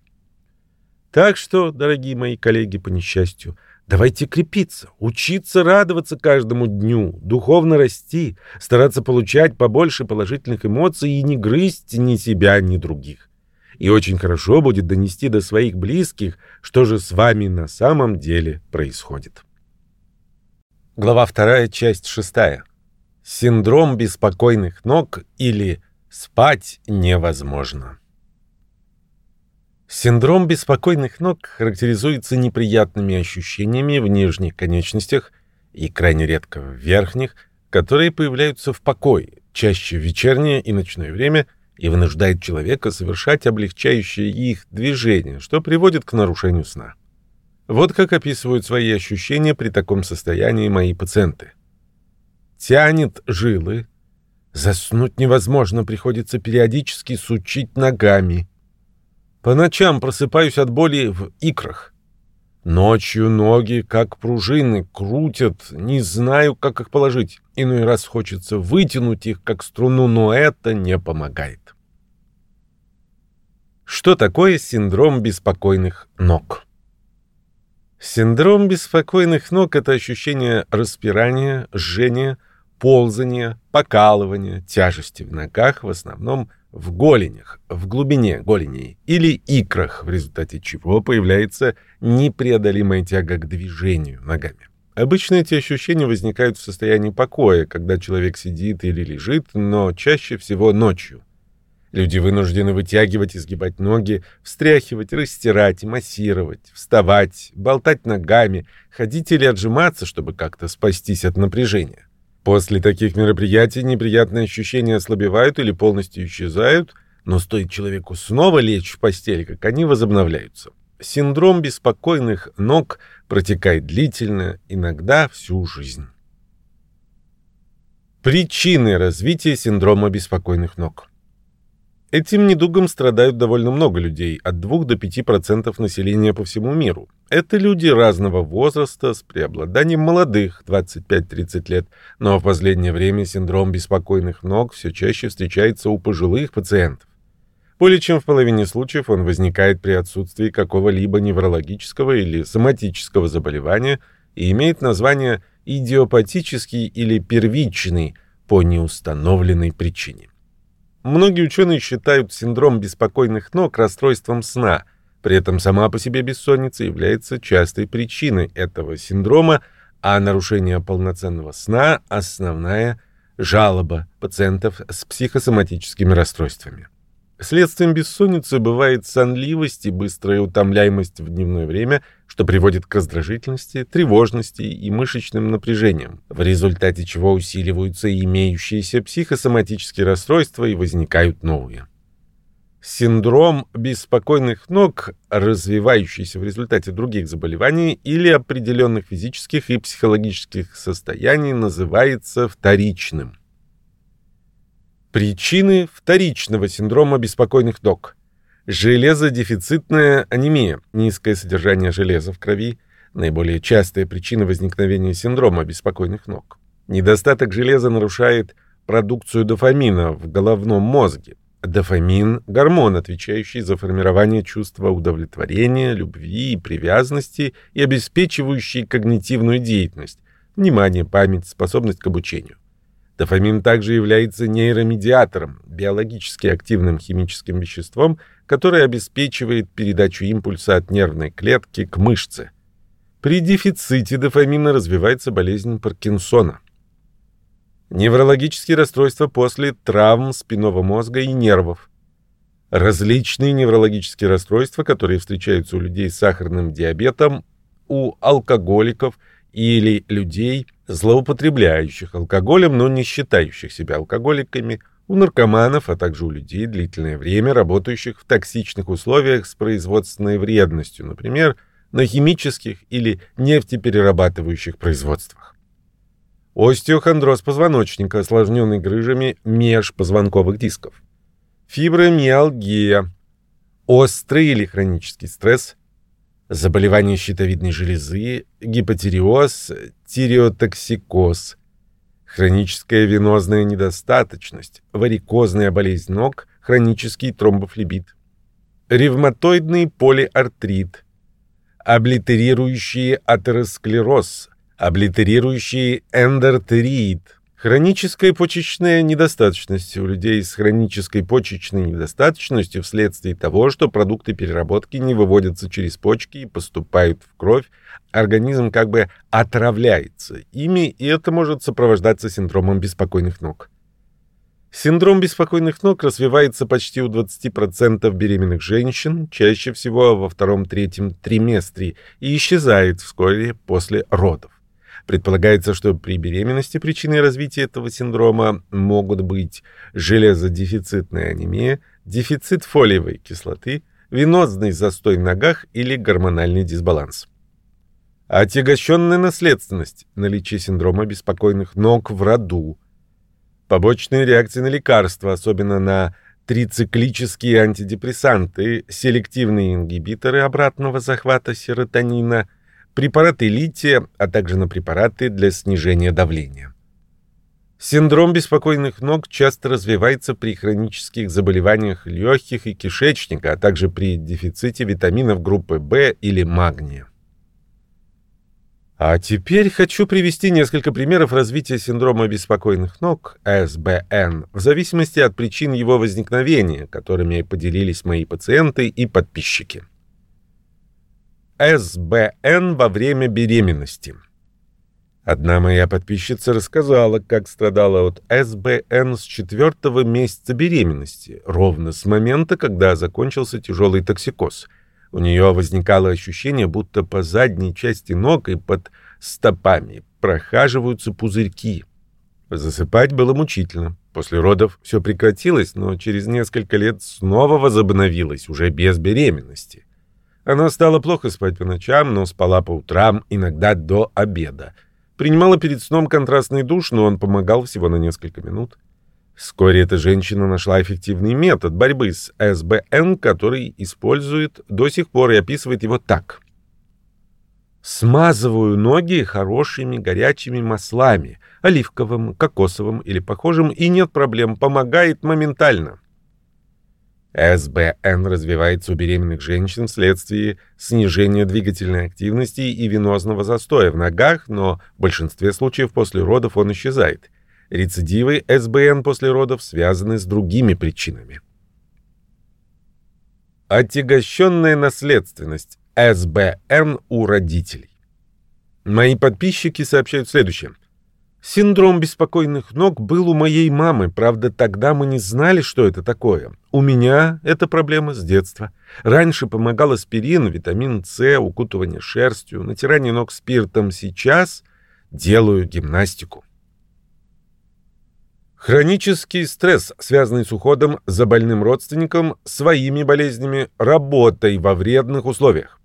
Так что, дорогие мои коллеги по несчастью, Давайте крепиться, учиться радоваться каждому дню, духовно расти, стараться получать побольше положительных эмоций и не грызть ни себя, ни других. И очень хорошо будет донести до своих близких, что же с вами на самом деле происходит. Глава 2, часть 6. Синдром беспокойных ног или спать невозможно. Синдром беспокойных ног характеризуется неприятными ощущениями в нижних конечностях и крайне редко в верхних, которые появляются в покое, чаще в вечернее и ночное время, и вынуждает человека совершать облегчающие их движения, что приводит к нарушению сна. Вот как описывают свои ощущения при таком состоянии мои пациенты. Тянет жилы, заснуть невозможно, приходится периодически сучить ногами, по ночам просыпаюсь от боли в икрах. Ночью ноги, как пружины, крутят, не знаю, как их положить. Иной раз хочется вытянуть их, как струну, но это не помогает. Что такое синдром беспокойных ног? Синдром беспокойных ног – это ощущение распирания, жжения, ползания, покалывания, тяжести в ногах, в основном – в голенях, в глубине голеней или икрах, в результате чего появляется непреодолимая тяга к движению ногами. Обычно эти ощущения возникают в состоянии покоя, когда человек сидит или лежит, но чаще всего ночью. Люди вынуждены вытягивать и сгибать ноги, встряхивать, растирать, массировать, вставать, болтать ногами, ходить или отжиматься, чтобы как-то спастись от напряжения. После таких мероприятий неприятные ощущения ослабевают или полностью исчезают, но стоит человеку снова лечь в постель, как они возобновляются. Синдром беспокойных ног протекает длительно, иногда всю жизнь. Причины развития синдрома беспокойных ног. Этим недугом страдают довольно много людей, от 2 до 5% населения по всему миру. Это люди разного возраста, с преобладанием молодых, 25-30 лет, но в последнее время синдром беспокойных ног все чаще встречается у пожилых пациентов. Более чем в половине случаев он возникает при отсутствии какого-либо неврологического или соматического заболевания и имеет название идиопатический или первичный по неустановленной причине. Многие ученые считают синдром беспокойных ног расстройством сна. При этом сама по себе бессонница является частой причиной этого синдрома, а нарушение полноценного сна – основная жалоба пациентов с психосоматическими расстройствами. Следствием бессонницы бывает сонливость и быстрая утомляемость в дневное время, что приводит к раздражительности, тревожности и мышечным напряжениям, в результате чего усиливаются имеющиеся психосоматические расстройства и возникают новые. Синдром беспокойных ног, развивающийся в результате других заболеваний или определенных физических и психологических состояний, называется вторичным. Причины вторичного синдрома беспокойных ног. Железодефицитная анемия, низкое содержание железа в крови, наиболее частая причина возникновения синдрома беспокойных ног. Недостаток железа нарушает продукцию дофамина в головном мозге. Дофамин – гормон, отвечающий за формирование чувства удовлетворения, любви и привязанности и обеспечивающий когнитивную деятельность, внимание, память, способность к обучению. Дофамин также является нейромедиатором, биологически активным химическим веществом, которое обеспечивает передачу импульса от нервной клетки к мышце. При дефиците дофамина развивается болезнь Паркинсона. Неврологические расстройства после травм спинного мозга и нервов. Различные неврологические расстройства, которые встречаются у людей с сахарным диабетом, у алкоголиков или людей, злоупотребляющих алкоголем, но не считающих себя алкоголиками, у наркоманов, а также у людей, длительное время работающих в токсичных условиях с производственной вредностью, например, на химических или нефтеперерабатывающих производствах. Остеохондроз позвоночника, осложненный грыжами межпозвонковых дисков. Фибромиалгия. Острый или хронический стресс – заболевания щитовидной железы, гипотиреоз, тиреотоксикоз, хроническая венозная недостаточность, варикозная болезнь ног, хронический тромбофлебит, ревматоидный полиартрит, облитерирующий атеросклероз, облитерирующий эндортерит, Хроническая почечная недостаточность у людей с хронической почечной недостаточностью вследствие того, что продукты переработки не выводятся через почки и поступают в кровь, организм как бы отравляется ими, и это может сопровождаться синдромом беспокойных ног. Синдром беспокойных ног развивается почти у 20% беременных женщин, чаще всего во втором-третьем триместре, и исчезает вскоре после родов. Предполагается, что при беременности причиной развития этого синдрома могут быть железодефицитная анемия, дефицит фолиевой кислоты, венозный застой в ногах или гормональный дисбаланс. Отягощенная наследственность, наличие синдрома беспокойных ног в роду, побочные реакции на лекарства, особенно на трициклические антидепрессанты, селективные ингибиторы обратного захвата серотонина – препараты лития, а также на препараты для снижения давления. Синдром беспокойных ног часто развивается при хронических заболеваниях легких и кишечника, а также при дефиците витаминов группы В или магния. А теперь хочу привести несколько примеров развития синдрома беспокойных ног, СБН, в зависимости от причин его возникновения, которыми поделились мои пациенты и подписчики. СБН во время беременности. Одна моя подписчица рассказала, как страдала от СБН с четвертого месяца беременности, ровно с момента, когда закончился тяжелый токсикоз. У нее возникало ощущение, будто по задней части ног и под стопами прохаживаются пузырьки. Засыпать было мучительно. После родов все прекратилось, но через несколько лет снова возобновилось, уже без беременности. Она стала плохо спать по ночам, но спала по утрам, иногда до обеда. Принимала перед сном контрастный душ, но он помогал всего на несколько минут. Вскоре эта женщина нашла эффективный метод борьбы с СБН, который использует до сих пор и описывает его так. Смазываю ноги хорошими горячими маслами, оливковым, кокосовым или похожим, и нет проблем, помогает моментально. СБН развивается у беременных женщин вследствие снижения двигательной активности и венозного застоя в ногах, но в большинстве случаев после родов он исчезает. Рецидивы СБН после родов связаны с другими причинами. Отягощенная наследственность СБН у родителей. Мои подписчики сообщают следующее. Синдром беспокойных ног был у моей мамы, правда, тогда мы не знали, что это такое. У меня эта проблема с детства. Раньше помогал аспирин, витамин С, укутывание шерстью, натирание ног спиртом. Сейчас делаю гимнастику. Хронический стресс, связанный с уходом за больным родственником, своими болезнями, работой во вредных условиях.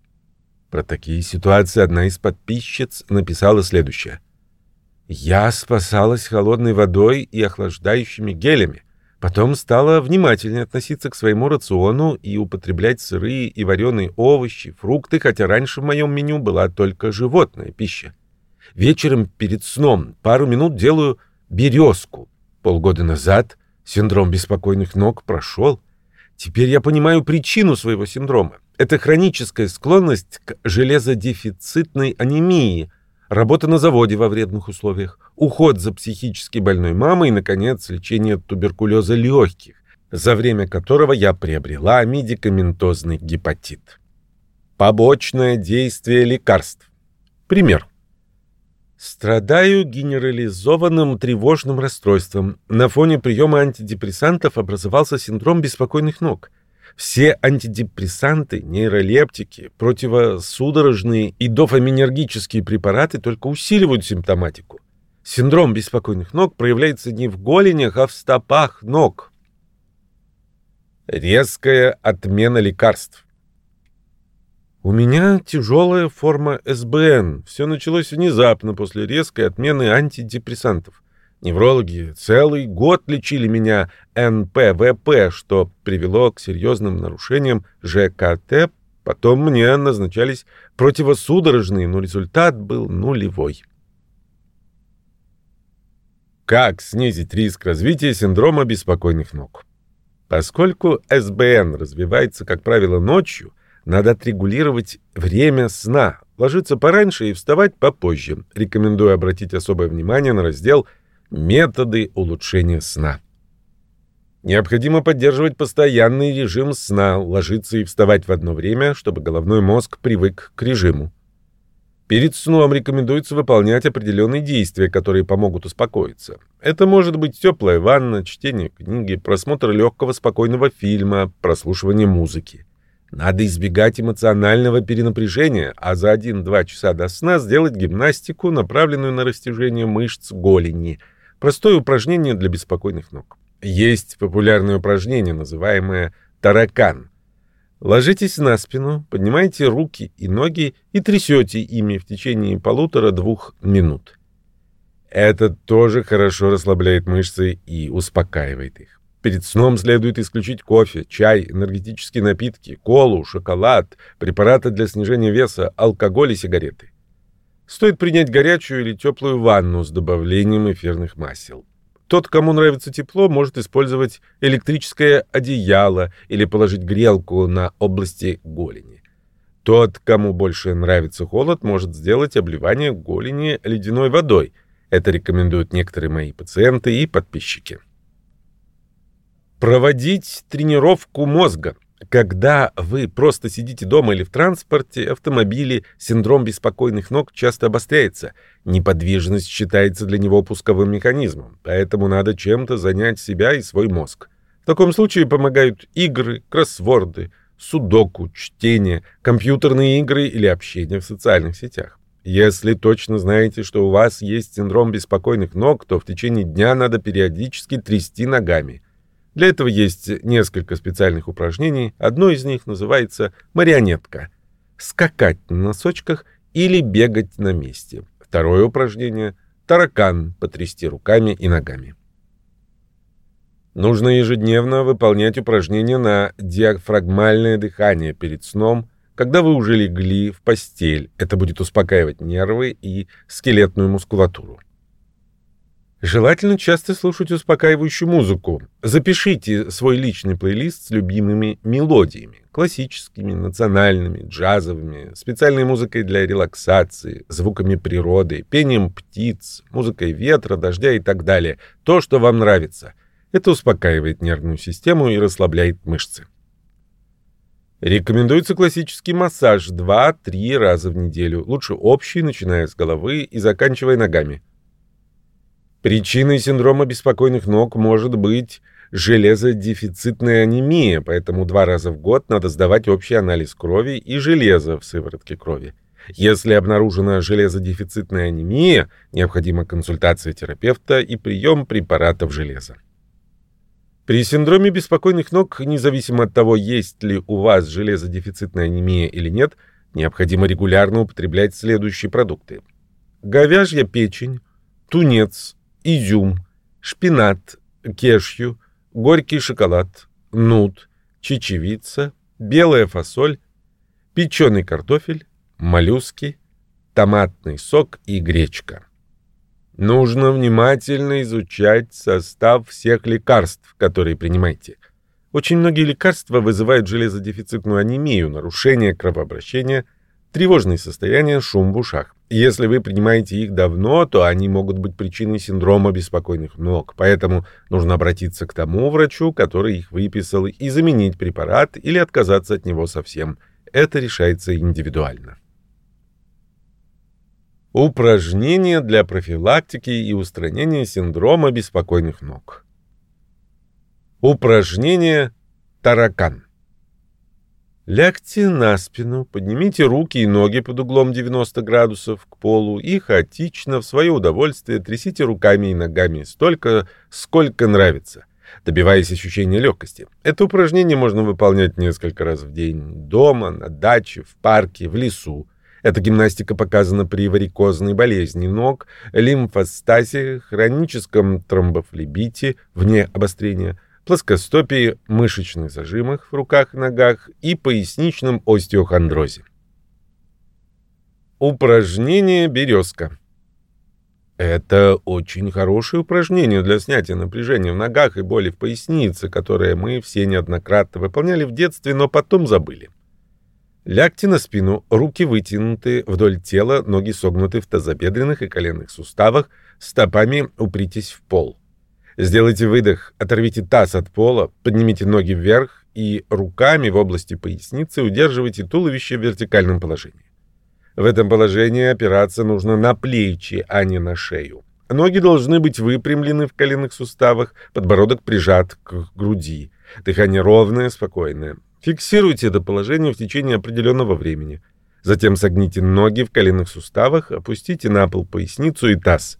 Про такие ситуации одна из подписчиц написала следующее. Я спасалась холодной водой и охлаждающими гелями. Потом стала внимательнее относиться к своему рациону и употреблять сырые и вареные овощи, фрукты, хотя раньше в моем меню была только животная пища. Вечером перед сном пару минут делаю березку. Полгода назад синдром беспокойных ног прошел. Теперь я понимаю причину своего синдрома. Это хроническая склонность к железодефицитной анемии – работа на заводе во вредных условиях, уход за психически больной мамой и, наконец, лечение туберкулеза легких, за время которого я приобрела медикаментозный гепатит. Побочное действие лекарств. Пример. Страдаю генерализованным тревожным расстройством. На фоне приема антидепрессантов образовался синдром беспокойных ног – все антидепрессанты, нейролептики, противосудорожные и дофаминергические препараты только усиливают симптоматику. Синдром беспокойных ног проявляется не в голенях, а в стопах ног. Резкая отмена лекарств. У меня тяжелая форма СБН. Все началось внезапно после резкой отмены антидепрессантов. Неврологи целый год лечили меня НПВП, что привело к серьезным нарушениям ЖКТ. Потом мне назначались противосудорожные, но результат был нулевой. Как снизить риск развития синдрома беспокойных ног? Поскольку СБН развивается, как правило, ночью, надо отрегулировать время сна, ложиться пораньше и вставать попозже. Рекомендую обратить особое внимание на раздел «Связь» Методы улучшения сна. Необходимо поддерживать постоянный режим сна, ложиться и вставать в одно время, чтобы головной мозг привык к режиму. Перед сном рекомендуется выполнять определенные действия, которые помогут успокоиться. Это может быть теплая ванна, чтение книги, просмотр легкого спокойного фильма, прослушивание музыки. Надо избегать эмоционального перенапряжения, а за 1-2 часа до сна сделать гимнастику, направленную на растяжение мышц голени – Простое упражнение для беспокойных ног. Есть популярное упражнение, называемое таракан. Ложитесь на спину, поднимайте руки и ноги и трясете ими в течение полутора-двух минут. Это тоже хорошо расслабляет мышцы и успокаивает их. Перед сном следует исключить кофе, чай, энергетические напитки, колу, шоколад, препараты для снижения веса, алкоголь и сигареты. Стоит принять горячую или теплую ванну с добавлением эфирных масел. Тот, кому нравится тепло, может использовать электрическое одеяло или положить грелку на области голени. Тот, кому больше нравится холод, может сделать обливание голени ледяной водой. Это рекомендуют некоторые мои пациенты и подписчики. Проводить тренировку мозга. Когда вы просто сидите дома или в транспорте, автомобиле, синдром беспокойных ног часто обостряется. Неподвижность считается для него пусковым механизмом, поэтому надо чем-то занять себя и свой мозг. В таком случае помогают игры, кроссворды, судоку, чтение, компьютерные игры или общение в социальных сетях. Если точно знаете, что у вас есть синдром беспокойных ног, то в течение дня надо периодически трясти ногами – для этого есть несколько специальных упражнений. Одно из них называется марионетка. Скакать на носочках или бегать на месте. Второе упражнение – таракан, потрясти руками и ногами. Нужно ежедневно выполнять упражнения на диафрагмальное дыхание перед сном, когда вы уже легли в постель. Это будет успокаивать нервы и скелетную мускулатуру. Желательно часто слушать успокаивающую музыку. Запишите свой личный плейлист с любимыми мелодиями. Классическими, национальными, джазовыми, специальной музыкой для релаксации, звуками природы, пением птиц, музыкой ветра, дождя и так далее. То, что вам нравится. Это успокаивает нервную систему и расслабляет мышцы. Рекомендуется классический массаж 2-3 раза в неделю. Лучше общий, начиная с головы и заканчивая ногами. Причиной синдрома беспокойных ног может быть железодефицитная анемия, поэтому два раза в год надо сдавать общий анализ крови и железа в сыворотке крови. Если обнаружена железодефицитная анемия, необходима консультация терапевта и прием препаратов железа. При синдроме беспокойных ног, независимо от того, есть ли у вас железодефицитная анемия или нет, необходимо регулярно употреблять следующие продукты. Говяжья печень, тунец, изюм, шпинат, кешью, горький шоколад, нут, чечевица, белая фасоль, печеный картофель, моллюски, томатный сок и гречка. Нужно внимательно изучать состав всех лекарств, которые принимаете. Очень многие лекарства вызывают железодефицитную анемию, нарушение кровообращения, тревожные состояния, шум в ушах. Если вы принимаете их давно, то они могут быть причиной синдрома беспокойных ног. Поэтому нужно обратиться к тому врачу, который их выписал, и заменить препарат или отказаться от него совсем. Это решается индивидуально. Упражнения для профилактики и устранения синдрома беспокойных ног. Упражнение «Таракан». Лягте на спину, поднимите руки и ноги под углом 90 градусов к полу и хаотично в свое удовольствие трясите руками и ногами столько, сколько нравится, добиваясь ощущения легкости. Это упражнение можно выполнять несколько раз в день дома, на даче, в парке, в лесу. Эта гимнастика показана при варикозной болезни ног, лимфостазе, хроническом тромбофлебите вне обострения, плоскостопии, мышечных зажимах в руках и ногах и поясничном остеохондрозе. Упражнение «Березка». Это очень хорошее упражнение для снятия напряжения в ногах и боли в пояснице, которое мы все неоднократно выполняли в детстве, но потом забыли. Лягте на спину, руки вытянуты вдоль тела, ноги согнуты в тазобедренных и коленных суставах, стопами упритесь в пол. Сделайте выдох, оторвите таз от пола, поднимите ноги вверх и руками в области поясницы удерживайте туловище в вертикальном положении. В этом положении опираться нужно на плечи, а не на шею. Ноги должны быть выпрямлены в коленных суставах, подбородок прижат к груди. Дыхание ровное, спокойное. Фиксируйте это положение в течение определенного времени. Затем согните ноги в коленных суставах, опустите на пол поясницу и таз.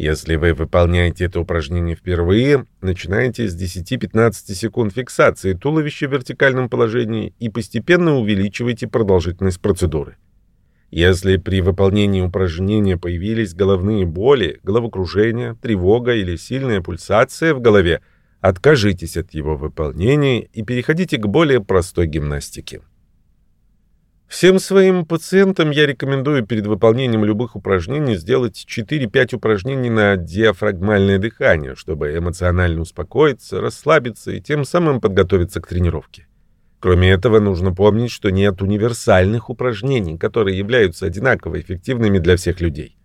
Если вы выполняете это упражнение впервые, начинайте с 10-15 секунд фиксации туловища в вертикальном положении и постепенно увеличивайте продолжительность процедуры. Если при выполнении упражнения появились головные боли, головокружение, тревога или сильная пульсация в голове, Откажитесь от его выполнения и переходите к более простой гимнастике. Всем своим пациентам я рекомендую перед выполнением любых упражнений сделать 4-5 упражнений на диафрагмальное дыхание, чтобы эмоционально успокоиться, расслабиться и тем самым подготовиться к тренировке. Кроме этого, нужно помнить, что нет универсальных упражнений, которые являются одинаково эффективными для всех людей.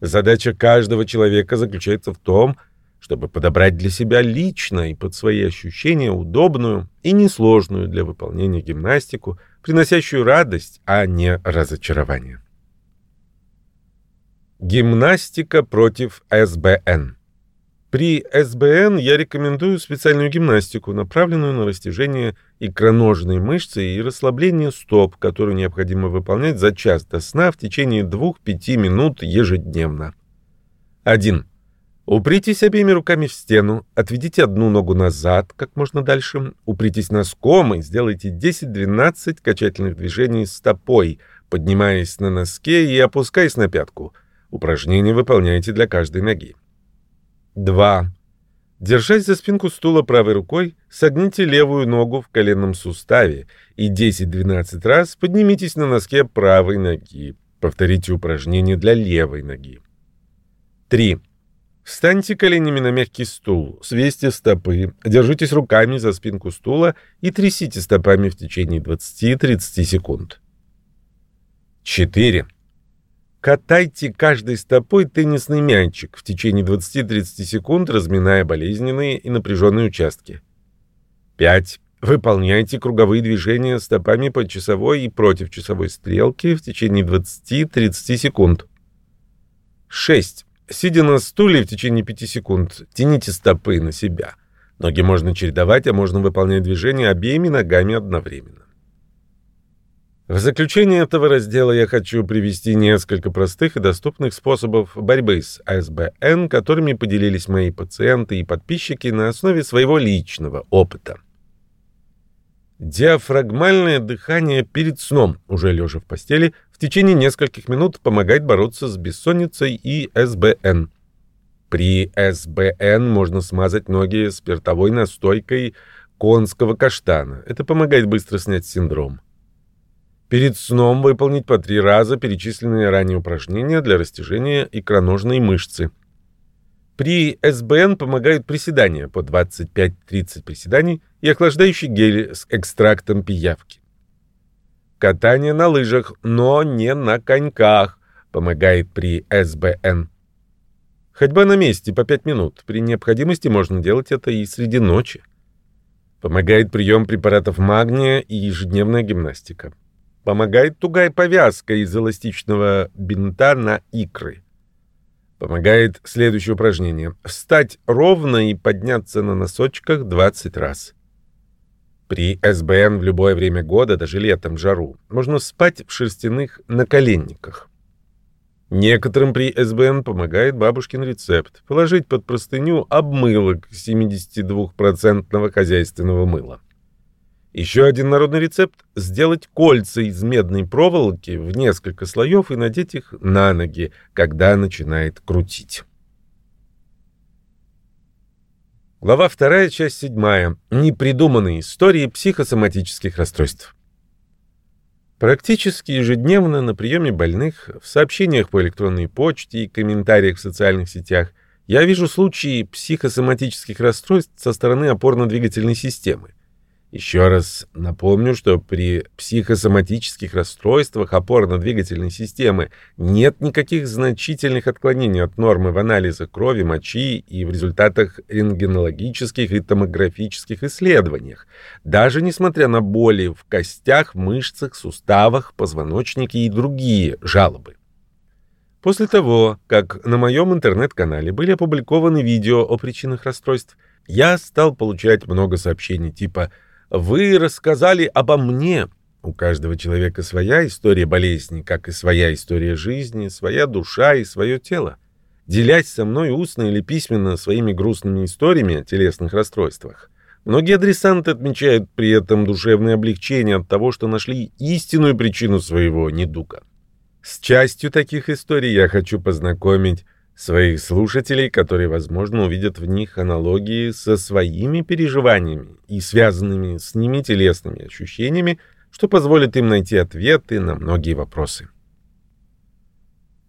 Задача каждого человека заключается в том, чтобы подобрать для себя лично и под свои ощущения удобную и несложную для выполнения гимнастику, приносящую радость, а не разочарование. Гимнастика против СБН. При СБН я рекомендую специальную гимнастику, направленную на растяжение икроножной мышцы и расслабление стоп, которую необходимо выполнять за час до сна в течение 2-5 минут ежедневно. 1. Упритесь обеими руками в стену, отведите одну ногу назад как можно дальше, упритесь носком и сделайте 10-12 качательных движений стопой, поднимаясь на носке и опускаясь на пятку. Упражнение выполняйте для каждой ноги. 2. Держась за спинку стула правой рукой, согните левую ногу в коленном суставе и 10-12 раз поднимитесь на носке правой ноги. Повторите упражнение для левой ноги. 3. Встаньте коленями на мягкий стул, свесьте стопы, держитесь руками за спинку стула и трясите стопами в течение 20-30 секунд. 4. Катайте каждой стопой теннисный мячик в течение 20-30 секунд, разминая болезненные и напряженные участки. 5. Выполняйте круговые движения стопами по часовой и против часовой стрелки в течение 20-30 секунд. 6. Сидя на стуле в течение 5 секунд, тяните стопы на себя. Ноги можно чередовать, а можно выполнять движения обеими ногами одновременно. В заключение этого раздела я хочу привести несколько простых и доступных способов борьбы с СБН, которыми поделились мои пациенты и подписчики на основе своего личного опыта. Диафрагмальное дыхание перед сном, уже лежа в постели, в течение нескольких минут помогает бороться с бессонницей и СБН. При СБН можно смазать ноги спиртовой настойкой конского каштана. Это помогает быстро снять синдром. Перед сном выполнить по три раза перечисленные ранее упражнения для растяжения икроножной мышцы. При СБН помогают приседания по 25-30 приседаний и охлаждающий гель с экстрактом пиявки. Катание на лыжах, но не на коньках, помогает при СБН. Ходьба на месте по 5 минут. При необходимости можно делать это и среди ночи. Помогает прием препаратов магния и ежедневная гимнастика. Помогает тугая повязка из эластичного бинта на икры. Помогает следующее упражнение. Встать ровно и подняться на носочках 20 раз. При СБН в любое время года, даже летом, жару, можно спать в шерстяных наколенниках. Некоторым при СБН помогает бабушкин рецепт. Положить под простыню обмылок 72% хозяйственного мыла. Еще один народный рецепт – сделать кольца из медной проволоки в несколько слоев и надеть их на ноги, когда начинает крутить. Глава 2, часть 7. Непридуманные истории психосоматических расстройств. Практически ежедневно на приеме больных, в сообщениях по электронной почте и комментариях в социальных сетях я вижу случаи психосоматических расстройств со стороны опорно-двигательной системы. Еще раз напомню, что при психосоматических расстройствах опорно-двигательной системы нет никаких значительных отклонений от нормы в анализе крови, мочи и в результатах рентгенологических и томографических исследованиях, даже несмотря на боли в костях, мышцах, суставах, позвоночнике и другие жалобы. После того, как на моем интернет-канале были опубликованы видео о причинах расстройств, я стал получать много сообщений типа «Связь» Вы рассказали обо мне. У каждого человека своя история болезни, как и своя история жизни, своя душа и свое тело. Делясь со мной устно или письменно своими грустными историями о телесных расстройствах. Многие адресанты отмечают при этом душевное облегчение от того, что нашли истинную причину своего недуга. С частью таких историй я хочу познакомить своих слушателей, которые, возможно, увидят в них аналогии со своими переживаниями и связанными с ними телесными ощущениями, что позволит им найти ответы на многие вопросы.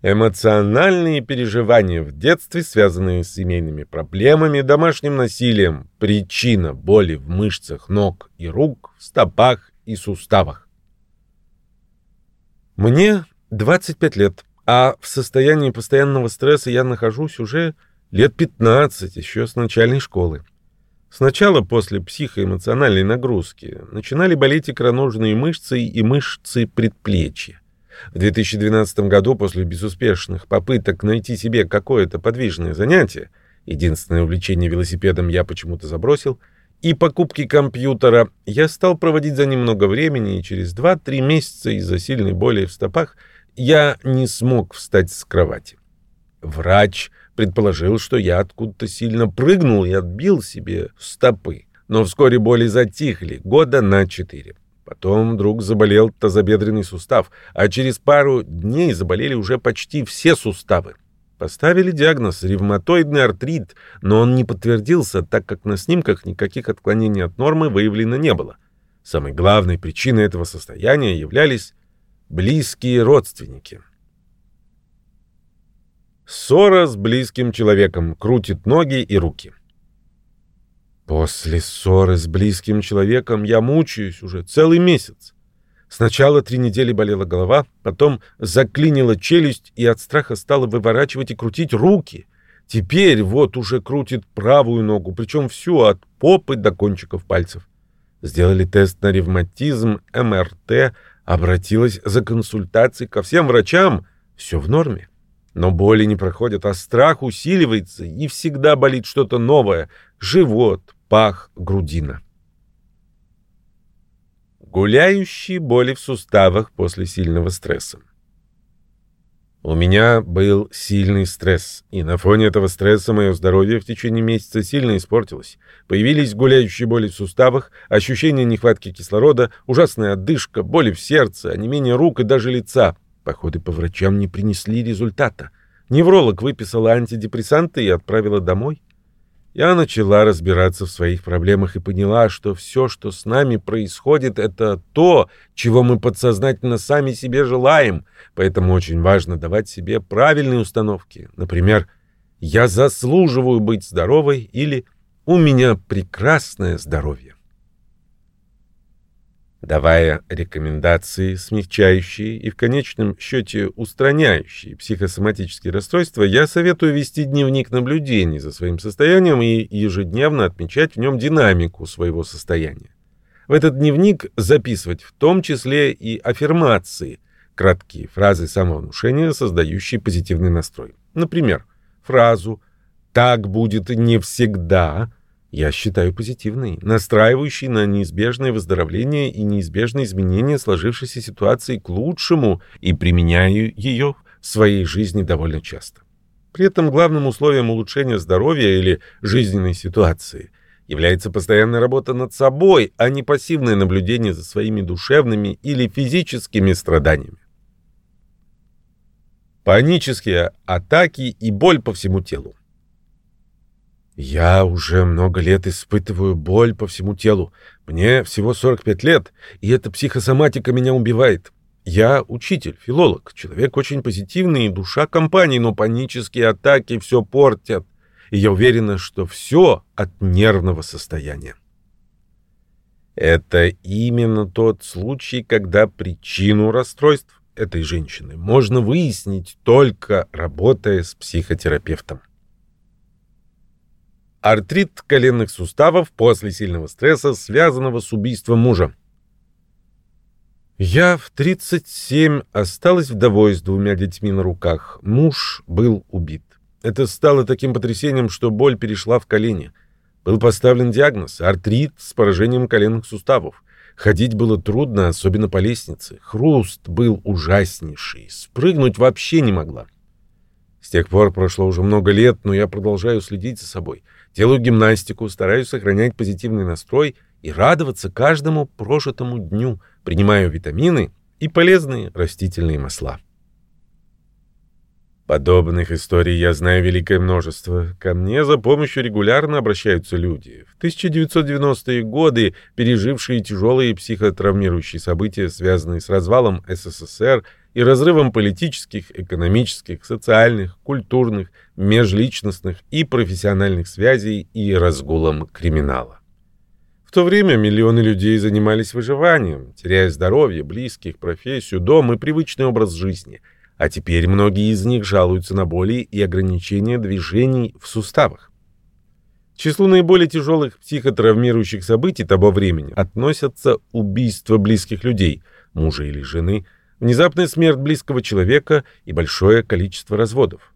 Эмоциональные переживания в детстве, связанные с семейными проблемами, домашним насилием, причина боли в мышцах ног и рук, в стопах и суставах. Мне 25 лет. А в состоянии постоянного стресса я нахожусь уже лет 15, еще с начальной школы. Сначала после психоэмоциональной нагрузки начинали болеть икроножные мышцы и мышцы предплечья. В 2012 году, после безуспешных попыток найти себе какое-то подвижное занятие, единственное увлечение велосипедом я почему-то забросил, и покупки компьютера, я стал проводить за ним много времени, и через 2-3 месяца из-за сильной боли в стопах я не смог встать с кровати. Врач предположил, что я откуда-то сильно прыгнул и отбил себе стопы. Но вскоре боли затихли, года на четыре. Потом вдруг заболел тазобедренный сустав, а через пару дней заболели уже почти все суставы. Поставили диагноз ревматоидный артрит, но он не подтвердился, так как на снимках никаких отклонений от нормы выявлено не было. Самой главной причиной этого состояния являлись Близкие родственники. Ссора с близким человеком крутит ноги и руки. После ссоры с близким человеком я мучаюсь уже целый месяц. Сначала три недели болела голова, потом заклинила челюсть и от страха стала выворачивать и крутить руки. Теперь вот уже крутит правую ногу, причем всю от попы до кончиков пальцев. Сделали тест на ревматизм, МРТ, Обратилась за консультацией ко всем врачам. Все в норме. Но боли не проходят, а страх усиливается, и всегда болит что-то новое — живот, пах, грудина. Гуляющие боли в суставах после сильного стресса. У меня был сильный стресс, и на фоне этого стресса мое здоровье в течение месяца сильно испортилось. Появились гуляющие боли в суставах, ощущение нехватки кислорода, ужасная отдышка, боли в сердце, онемение рук и даже лица. Походы по врачам не принесли результата. Невролог выписала антидепрессанты и отправила домой. Я начала разбираться в своих проблемах и поняла, что все, что с нами происходит, это то, чего мы подсознательно сами себе желаем. Поэтому очень важно давать себе правильные установки. Например, «Я заслуживаю быть здоровой» или «У меня прекрасное здоровье» давая рекомендации, смягчающие и в конечном счете устраняющие психосоматические расстройства, я советую вести дневник наблюдений за своим состоянием и ежедневно отмечать в нем динамику своего состояния. В этот дневник записывать в том числе и аффирмации, краткие фразы самовнушения, создающие позитивный настрой. Например, фразу «так будет не всегда», я считаю позитивной, настраивающей на неизбежное выздоровление и неизбежные изменения сложившейся ситуации к лучшему и применяю ее в своей жизни довольно часто. При этом главным условием улучшения здоровья или жизненной ситуации является постоянная работа над собой, а не пассивное наблюдение за своими душевными или физическими страданиями. Панические атаки и боль по всему телу. Я уже много лет испытываю боль по всему телу. Мне всего 45 лет, и эта психосоматика меня убивает. Я учитель, филолог, человек очень позитивный и душа компании, но панические атаки все портят. И я уверена, что все от нервного состояния. Это именно тот случай, когда причину расстройств этой женщины можно выяснить только работая с психотерапевтом. Артрит коленных суставов после сильного стресса, связанного с убийством мужа. Я в 37 осталась вдовой с двумя детьми на руках. Муж был убит. Это стало таким потрясением, что боль перешла в колени. Был поставлен диагноз – артрит с поражением коленных суставов. Ходить было трудно, особенно по лестнице. Хруст был ужаснейший. Спрыгнуть вообще не могла. С тех пор прошло уже много лет, но я продолжаю следить за собой. Делаю гимнастику, стараюсь сохранять позитивный настрой и радоваться каждому прожитому дню, принимаю витамины и полезные растительные масла. Подобных историй я знаю великое множество. Ко мне за помощью регулярно обращаются люди. В 1990-е годы, пережившие тяжелые психотравмирующие события, связанные с развалом СССР и разрывом политических, экономических, социальных, культурных, межличностных и профессиональных связей и разгулом криминала. В то время миллионы людей занимались выживанием, теряя здоровье, близких, профессию, дом и привычный образ жизни. А теперь многие из них жалуются на боли и ограничения движений в суставах. К числу наиболее тяжелых психотравмирующих событий того времени относятся убийства близких людей, мужа или жены – внезапная смерть близкого человека и большое количество разводов.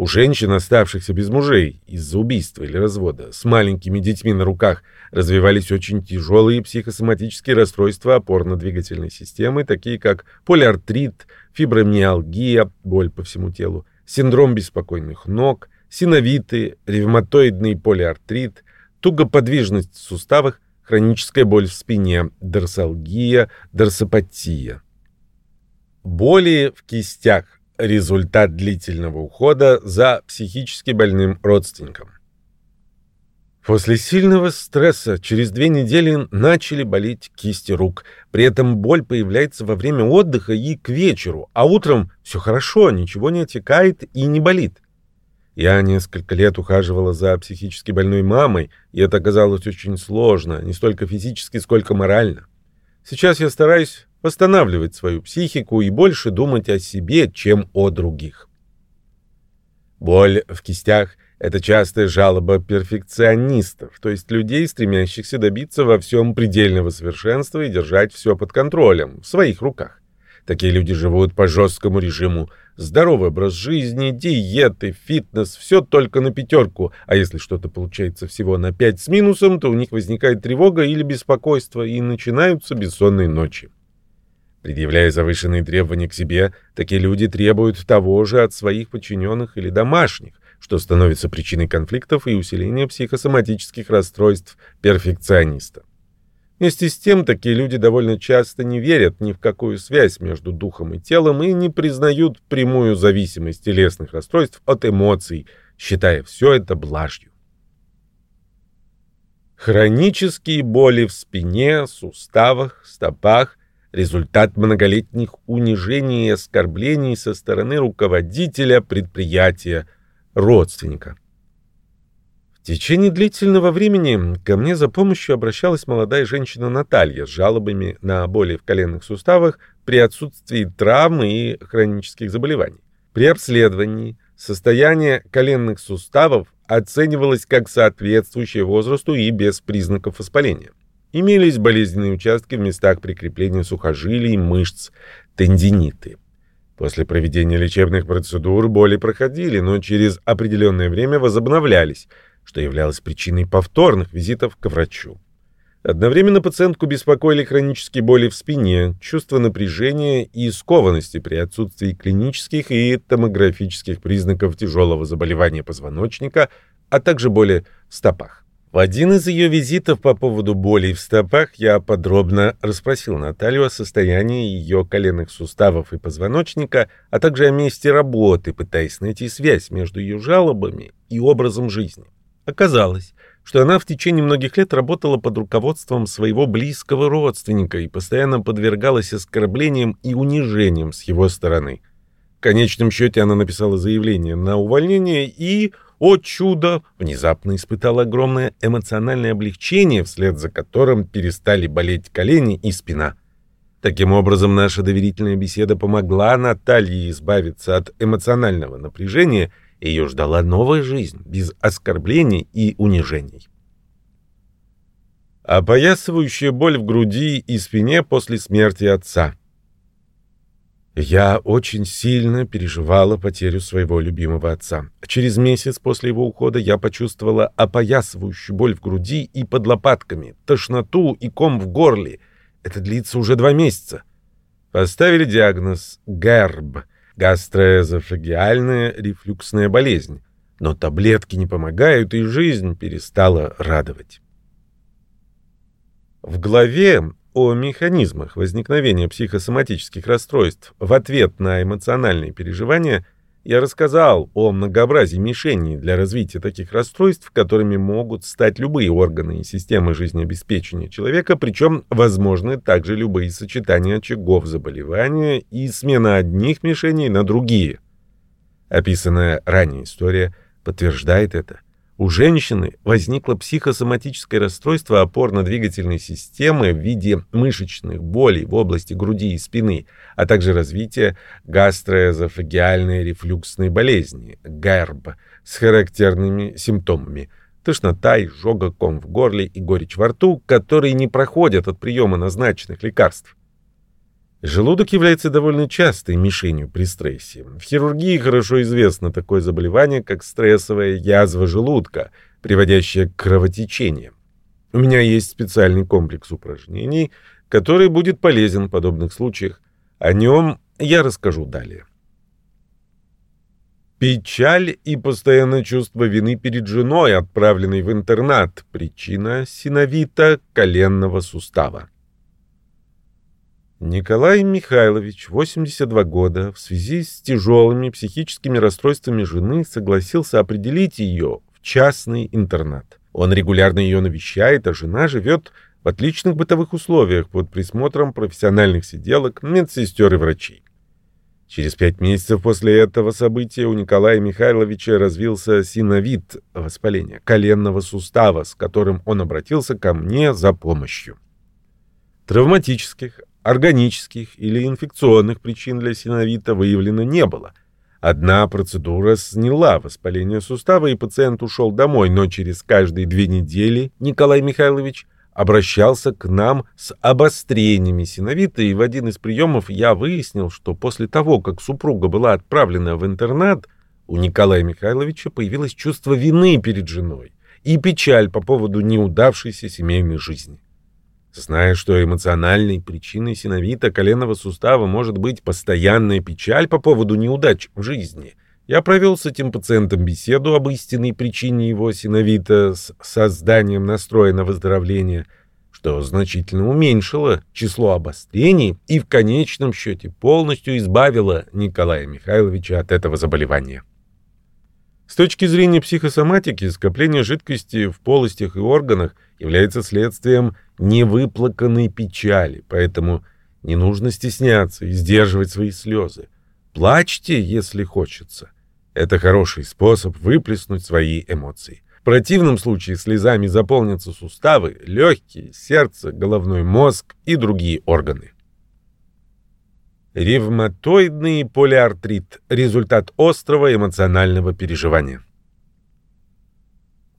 У женщин, оставшихся без мужей из-за убийства или развода, с маленькими детьми на руках, развивались очень тяжелые психосоматические расстройства опорно-двигательной системы, такие как полиартрит, фибромиалгия, боль по всему телу, синдром беспокойных ног, синовиты, ревматоидный полиартрит, тугоподвижность в суставах, хроническая боль в спине, дорсалгия, дорсопатия. Боли в кистях – результат длительного ухода за психически больным родственником. После сильного стресса через две недели начали болеть кисти рук. При этом боль появляется во время отдыха и к вечеру, а утром все хорошо, ничего не отекает и не болит. Я несколько лет ухаживала за психически больной мамой, и это оказалось очень сложно, не столько физически, сколько морально. Сейчас я стараюсь восстанавливать свою психику и больше думать о себе, чем о других. Боль в кистях – это частая жалоба перфекционистов, то есть людей, стремящихся добиться во всем предельного совершенства и держать все под контролем, в своих руках. Такие люди живут по жесткому режиму. Здоровый образ жизни, диеты, фитнес, все только на пятерку. А если что-то получается всего на пять с минусом, то у них возникает тревога или беспокойство, и начинаются бессонные ночи. Предъявляя завышенные требования к себе, такие люди требуют того же от своих подчиненных или домашних, что становится причиной конфликтов и усиления психосоматических расстройств перфекциониста. Вместе с тем, такие люди довольно часто не верят ни в какую связь между духом и телом и не признают прямую зависимость телесных расстройств от эмоций, считая все это блажью. Хронические боли в спине, суставах, стопах – результат многолетних унижений и оскорблений со стороны руководителя предприятия, родственника. В течение длительного времени ко мне за помощью обращалась молодая женщина Наталья с жалобами на боли в коленных суставах при отсутствии травм и хронических заболеваний. При обследовании состояние коленных суставов оценивалось как соответствующее возрасту и без признаков воспаления. Имелись болезненные участки в местах прикрепления сухожилий, мышц, тендиниты. После проведения лечебных процедур боли проходили, но через определенное время возобновлялись – что являлось причиной повторных визитов к врачу. Одновременно пациентку беспокоили хронические боли в спине, чувство напряжения и скованности при отсутствии клинических и томографических признаков тяжелого заболевания позвоночника, а также боли в стопах. В один из ее визитов по поводу болей в стопах я подробно расспросил Наталью о состоянии ее коленных суставов и позвоночника, а также о месте работы, пытаясь найти связь между ее жалобами и образом жизни. Оказалось, что она в течение многих лет работала под руководством своего близкого родственника и постоянно подвергалась оскорблениям и унижениям с его стороны. В конечном счете она написала заявление на увольнение и, о чудо, внезапно испытала огромное эмоциональное облегчение, вслед за которым перестали болеть колени и спина. Таким образом, наша доверительная беседа помогла Наталье избавиться от эмоционального напряжения – ее ждала новая жизнь, без оскорблений и унижений. Опоясывающая боль в груди и спине после смерти отца. Я очень сильно переживала потерю своего любимого отца. Через месяц после его ухода я почувствовала опоясывающую боль в груди и под лопатками, тошноту и ком в горле. Это длится уже два месяца. Поставили диагноз ГЭРБ гастроэзофагиальная рефлюксная болезнь. Но таблетки не помогают, и жизнь перестала радовать. В главе о механизмах возникновения психосоматических расстройств в ответ на эмоциональные переживания – я рассказал о многообразии мишеней для развития таких расстройств, которыми могут стать любые органы и системы жизнеобеспечения человека, причем возможны также любые сочетания очагов заболевания и смена одних мишеней на другие. Описанная ранее история подтверждает это. У женщины возникло психосоматическое расстройство опорно-двигательной системы в виде мышечных болей в области груди и спины, а также развитие гастроэзофагиальной рефлюксной болезни, ГЭРБ, с характерными симптомами – тошнота, изжога, ком в горле и горечь во рту, которые не проходят от приема назначенных лекарств. Желудок является довольно частой мишенью при стрессе. В хирургии хорошо известно такое заболевание, как стрессовая язва желудка, приводящая к кровотечениям. У меня есть специальный комплекс упражнений, который будет полезен в подобных случаях. О нем я расскажу далее. Печаль и постоянное чувство вины перед женой, отправленной в интернат. Причина синовита коленного сустава. Николай Михайлович, 82 года, в связи с тяжелыми психическими расстройствами жены согласился определить ее в частный интернат. Он регулярно ее навещает, а жена живет в отличных бытовых условиях под присмотром профессиональных сиделок, медсестер и врачей. Через пять месяцев после этого события у Николая Михайловича развился синовит воспаления коленного сустава, с которым он обратился ко мне за помощью. Травматических, Органических или инфекционных причин для синовита выявлено не было. Одна процедура сняла воспаление сустава, и пациент ушел домой, но через каждые две недели Николай Михайлович обращался к нам с обострениями синовита, и в один из приемов я выяснил, что после того, как супруга была отправлена в интернат, у Николая Михайловича появилось чувство вины перед женой и печаль по поводу неудавшейся семейной жизни. Зная, что эмоциональной причиной синовита коленного сустава может быть постоянная печаль по поводу неудач в жизни, я провел с этим пациентом беседу об истинной причине его синовита с созданием настроя на выздоровление, что значительно уменьшило число обострений и в конечном счете полностью избавило Николая Михайловича от этого заболевания. С точки зрения психосоматики, скопление жидкости в полостях и органах является следствием невыплаканной печали, поэтому не нужно стесняться и сдерживать свои слезы. Плачьте, если хочется. Это хороший способ выплеснуть свои эмоции. В противном случае слезами заполнятся суставы, легкие, сердце, головной мозг и другие органы. Ревматоидный полиартрит – результат острого эмоционального переживания.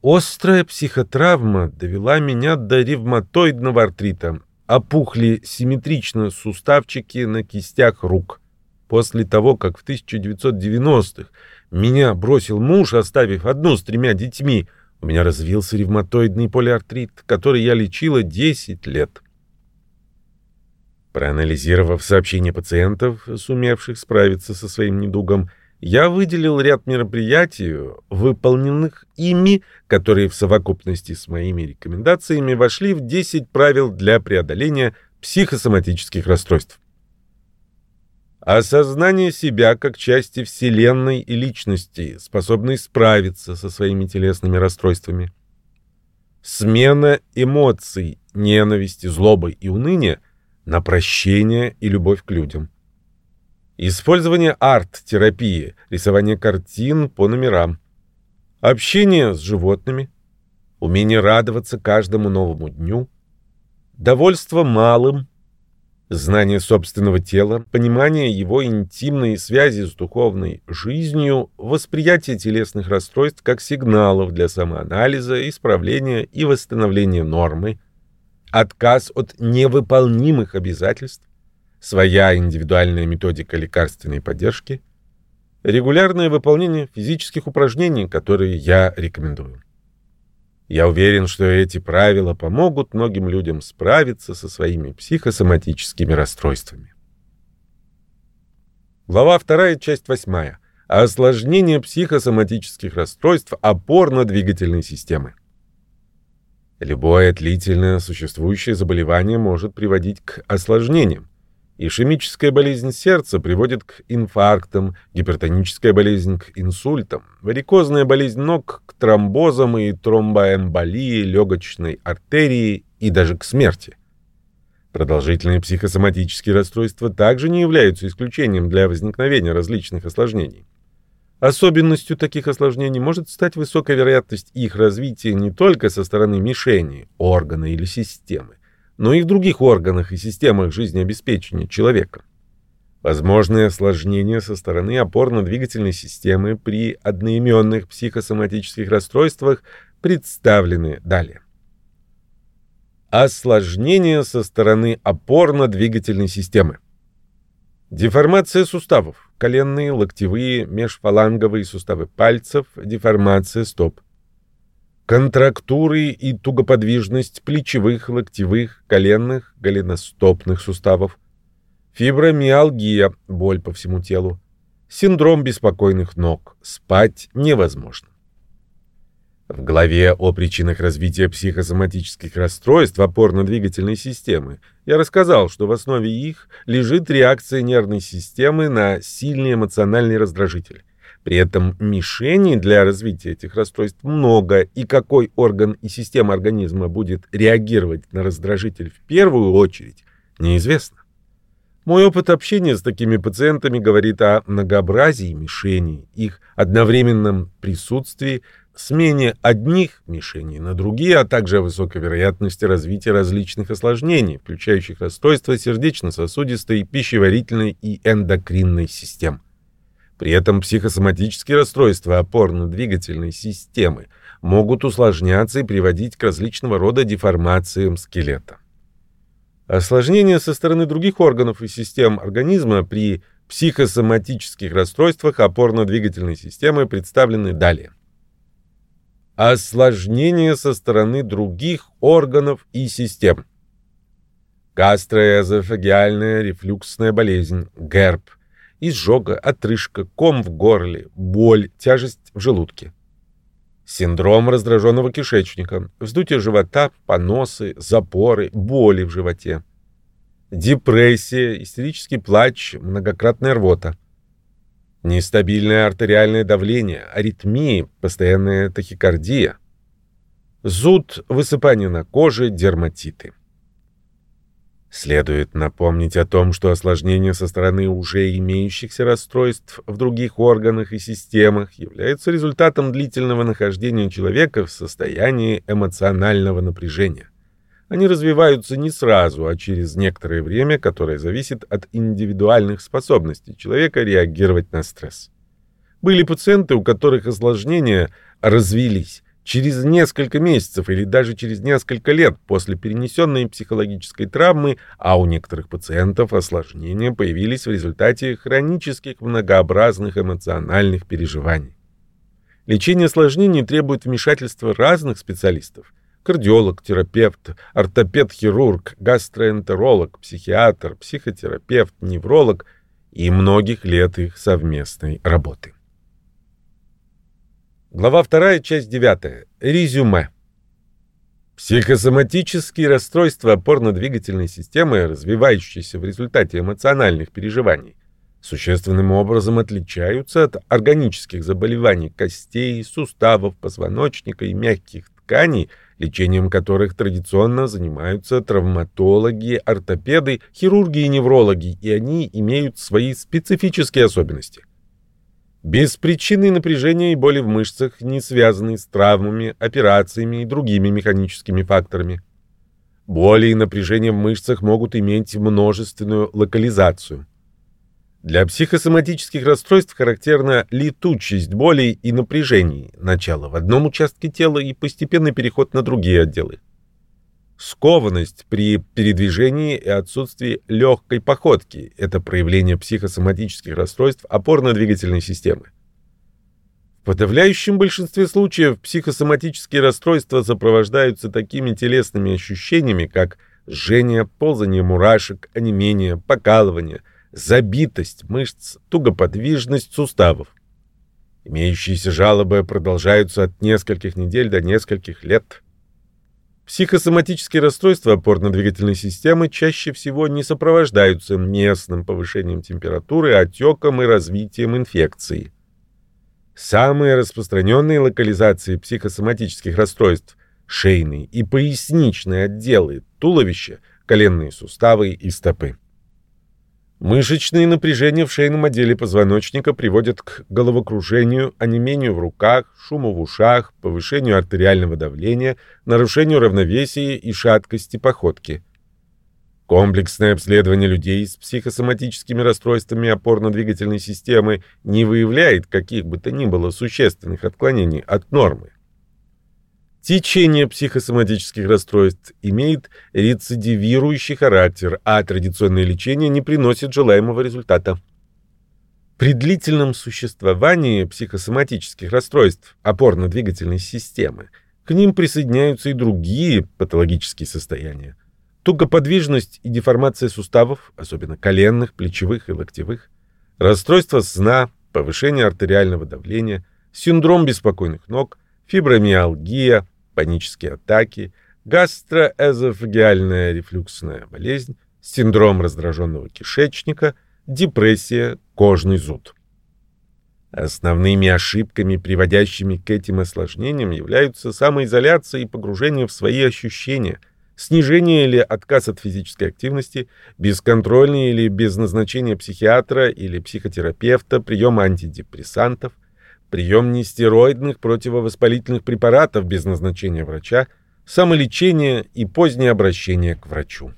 Острая психотравма довела меня до ревматоидного артрита. Опухли симметрично суставчики на кистях рук. После того, как в 1990-х меня бросил муж, оставив одну с тремя детьми, у меня развился ревматоидный полиартрит, который я лечила 10 лет. Проанализировав сообщения пациентов, сумевших справиться со своим недугом, я выделил ряд мероприятий, выполненных ими, которые в совокупности с моими рекомендациями вошли в 10 правил для преодоления психосоматических расстройств. Осознание себя как части Вселенной и личности, способной справиться со своими телесными расстройствами. Смена эмоций, ненависти, злобы и уныния на прощение и любовь к людям. Использование арт-терапии, рисование картин по номерам. Общение с животными. Умение радоваться каждому новому дню. Довольство малым. Знание собственного тела, понимание его интимной связи с духовной жизнью, восприятие телесных расстройств как сигналов для самоанализа, исправления и восстановления нормы, отказ от невыполнимых обязательств, своя индивидуальная методика лекарственной поддержки, регулярное выполнение физических упражнений, которые я рекомендую. Я уверен, что эти правила помогут многим людям справиться со своими психосоматическими расстройствами. Глава 2, часть 8. Осложнение психосоматических расстройств опорно-двигательной системы. Любое длительно существующее заболевание может приводить к осложнениям. Ишемическая болезнь сердца приводит к инфарктам, гипертоническая болезнь к инсультам, варикозная болезнь ног к тромбозам и тромбоэмболии легочной артерии и даже к смерти. Продолжительные психосоматические расстройства также не являются исключением для возникновения различных осложнений. Особенностью таких осложнений может стать высокая вероятность их развития не только со стороны мишени, органа или системы, но и в других органах и системах жизнеобеспечения человека. Возможные осложнения со стороны опорно-двигательной системы при одноименных психосоматических расстройствах представлены далее. Осложнения со стороны опорно-двигательной системы. Деформация суставов. Коленные, локтевые, межфаланговые суставы пальцев, деформация стоп. Контрактуры и тугоподвижность плечевых, локтевых, коленных, голеностопных суставов, фибромиалгия, боль по всему телу, синдром беспокойных ног, спать невозможно. В главе о причинах развития психосоматических расстройств опорно-двигательной системы я рассказал, что в основе их лежит реакция нервной системы на сильный эмоциональный раздражитель. При этом мишеней для развития этих расстройств много, и какой орган и система организма будет реагировать на раздражитель в первую очередь, неизвестно. Мой опыт общения с такими пациентами говорит о многообразии мишеней, их одновременном присутствии, смене одних мишеней на другие, а также о высокой вероятности развития различных осложнений, включающих расстройства сердечно-сосудистой, пищеварительной и эндокринной систем. При этом психосоматические расстройства опорно-двигательной системы могут усложняться и приводить к различного рода деформациям скелета. Осложнения со стороны других органов и систем организма при психосоматических расстройствах опорно-двигательной системы представлены далее. Осложнения со стороны других органов и систем. Гастроэзофагиальная рефлюксная болезнь, ГЭРБ, изжога, отрыжка, ком в горле, боль, тяжесть в желудке. Синдром раздраженного кишечника, вздутие живота, поносы, запоры, боли в животе. Депрессия, истерический плач, многократная рвота. Нестабильное артериальное давление, аритмии, постоянная тахикардия. Зуд, высыпание на коже, дерматиты. Следует напомнить о том, что осложнения со стороны уже имеющихся расстройств в других органах и системах являются результатом длительного нахождения человека в состоянии эмоционального напряжения. Они развиваются не сразу, а через некоторое время, которое зависит от индивидуальных способностей человека реагировать на стресс. Были пациенты, у которых осложнения развились через несколько месяцев или даже через несколько лет после перенесенной психологической травмы, а у некоторых пациентов осложнения появились в результате хронических многообразных эмоциональных переживаний. Лечение осложнений требует вмешательства разных специалистов – кардиолог, терапевт, ортопед-хирург, гастроэнтеролог, психиатр, психотерапевт, невролог и многих лет их совместной работы. Глава 2, часть 9. Резюме. Психосоматические расстройства опорно-двигательной системы, развивающиеся в результате эмоциональных переживаний, существенным образом отличаются от органических заболеваний костей, суставов, позвоночника и мягких тканей, лечением которых традиционно занимаются травматологи, ортопеды, хирурги и неврологи, и они имеют свои специфические особенности. Беспричинные напряжения и боли в мышцах не связаны с травмами, операциями и другими механическими факторами. Боли и напряжения в мышцах могут иметь множественную локализацию. Для психосоматических расстройств характерна летучесть болей и напряжений, начало в одном участке тела и постепенный переход на другие отделы скованность при передвижении и отсутствие легкой походки – это проявление психосоматических расстройств опорно-двигательной системы. В подавляющем большинстве случаев психосоматические расстройства сопровождаются такими телесными ощущениями, как жжение, ползание мурашек, онемение, покалывание, забитость мышц, тугоподвижность суставов. Имеющиеся жалобы продолжаются от нескольких недель до нескольких лет. Психосоматические расстройства опорно-двигательной системы чаще всего не сопровождаются местным повышением температуры, отеком и развитием инфекции. Самые распространенные локализации психосоматических расстройств – шейные и поясничные отделы, туловища, коленные суставы и стопы. Мышечные напряжения в шейном отделе позвоночника приводят к головокружению, онемению в руках, шуму в ушах, повышению артериального давления, нарушению равновесия и шаткости походки. Комплексное обследование людей с психосоматическими расстройствами опорно-двигательной системы не выявляет каких бы то ни было существенных отклонений от нормы. Течение психосоматических расстройств имеет рецидивирующий характер, а традиционное лечение не приносит желаемого результата. При длительном существовании психосоматических расстройств опорно-двигательной системы к ним присоединяются и другие патологические состояния. Тугоподвижность и деформация суставов, особенно коленных, плечевых и локтевых, расстройство сна, повышение артериального давления, синдром беспокойных ног, фибромиалгия, панические атаки, гастроэзофагиальная рефлюксная болезнь, синдром раздраженного кишечника, депрессия, кожный зуд. Основными ошибками, приводящими к этим осложнениям, являются самоизоляция и погружение в свои ощущения, снижение или отказ от физической активности, бесконтрольный или без назначения психиатра или психотерапевта, прием антидепрессантов, прием нестероидных противовоспалительных препаратов без назначения врача, самолечение и позднее обращение к врачу.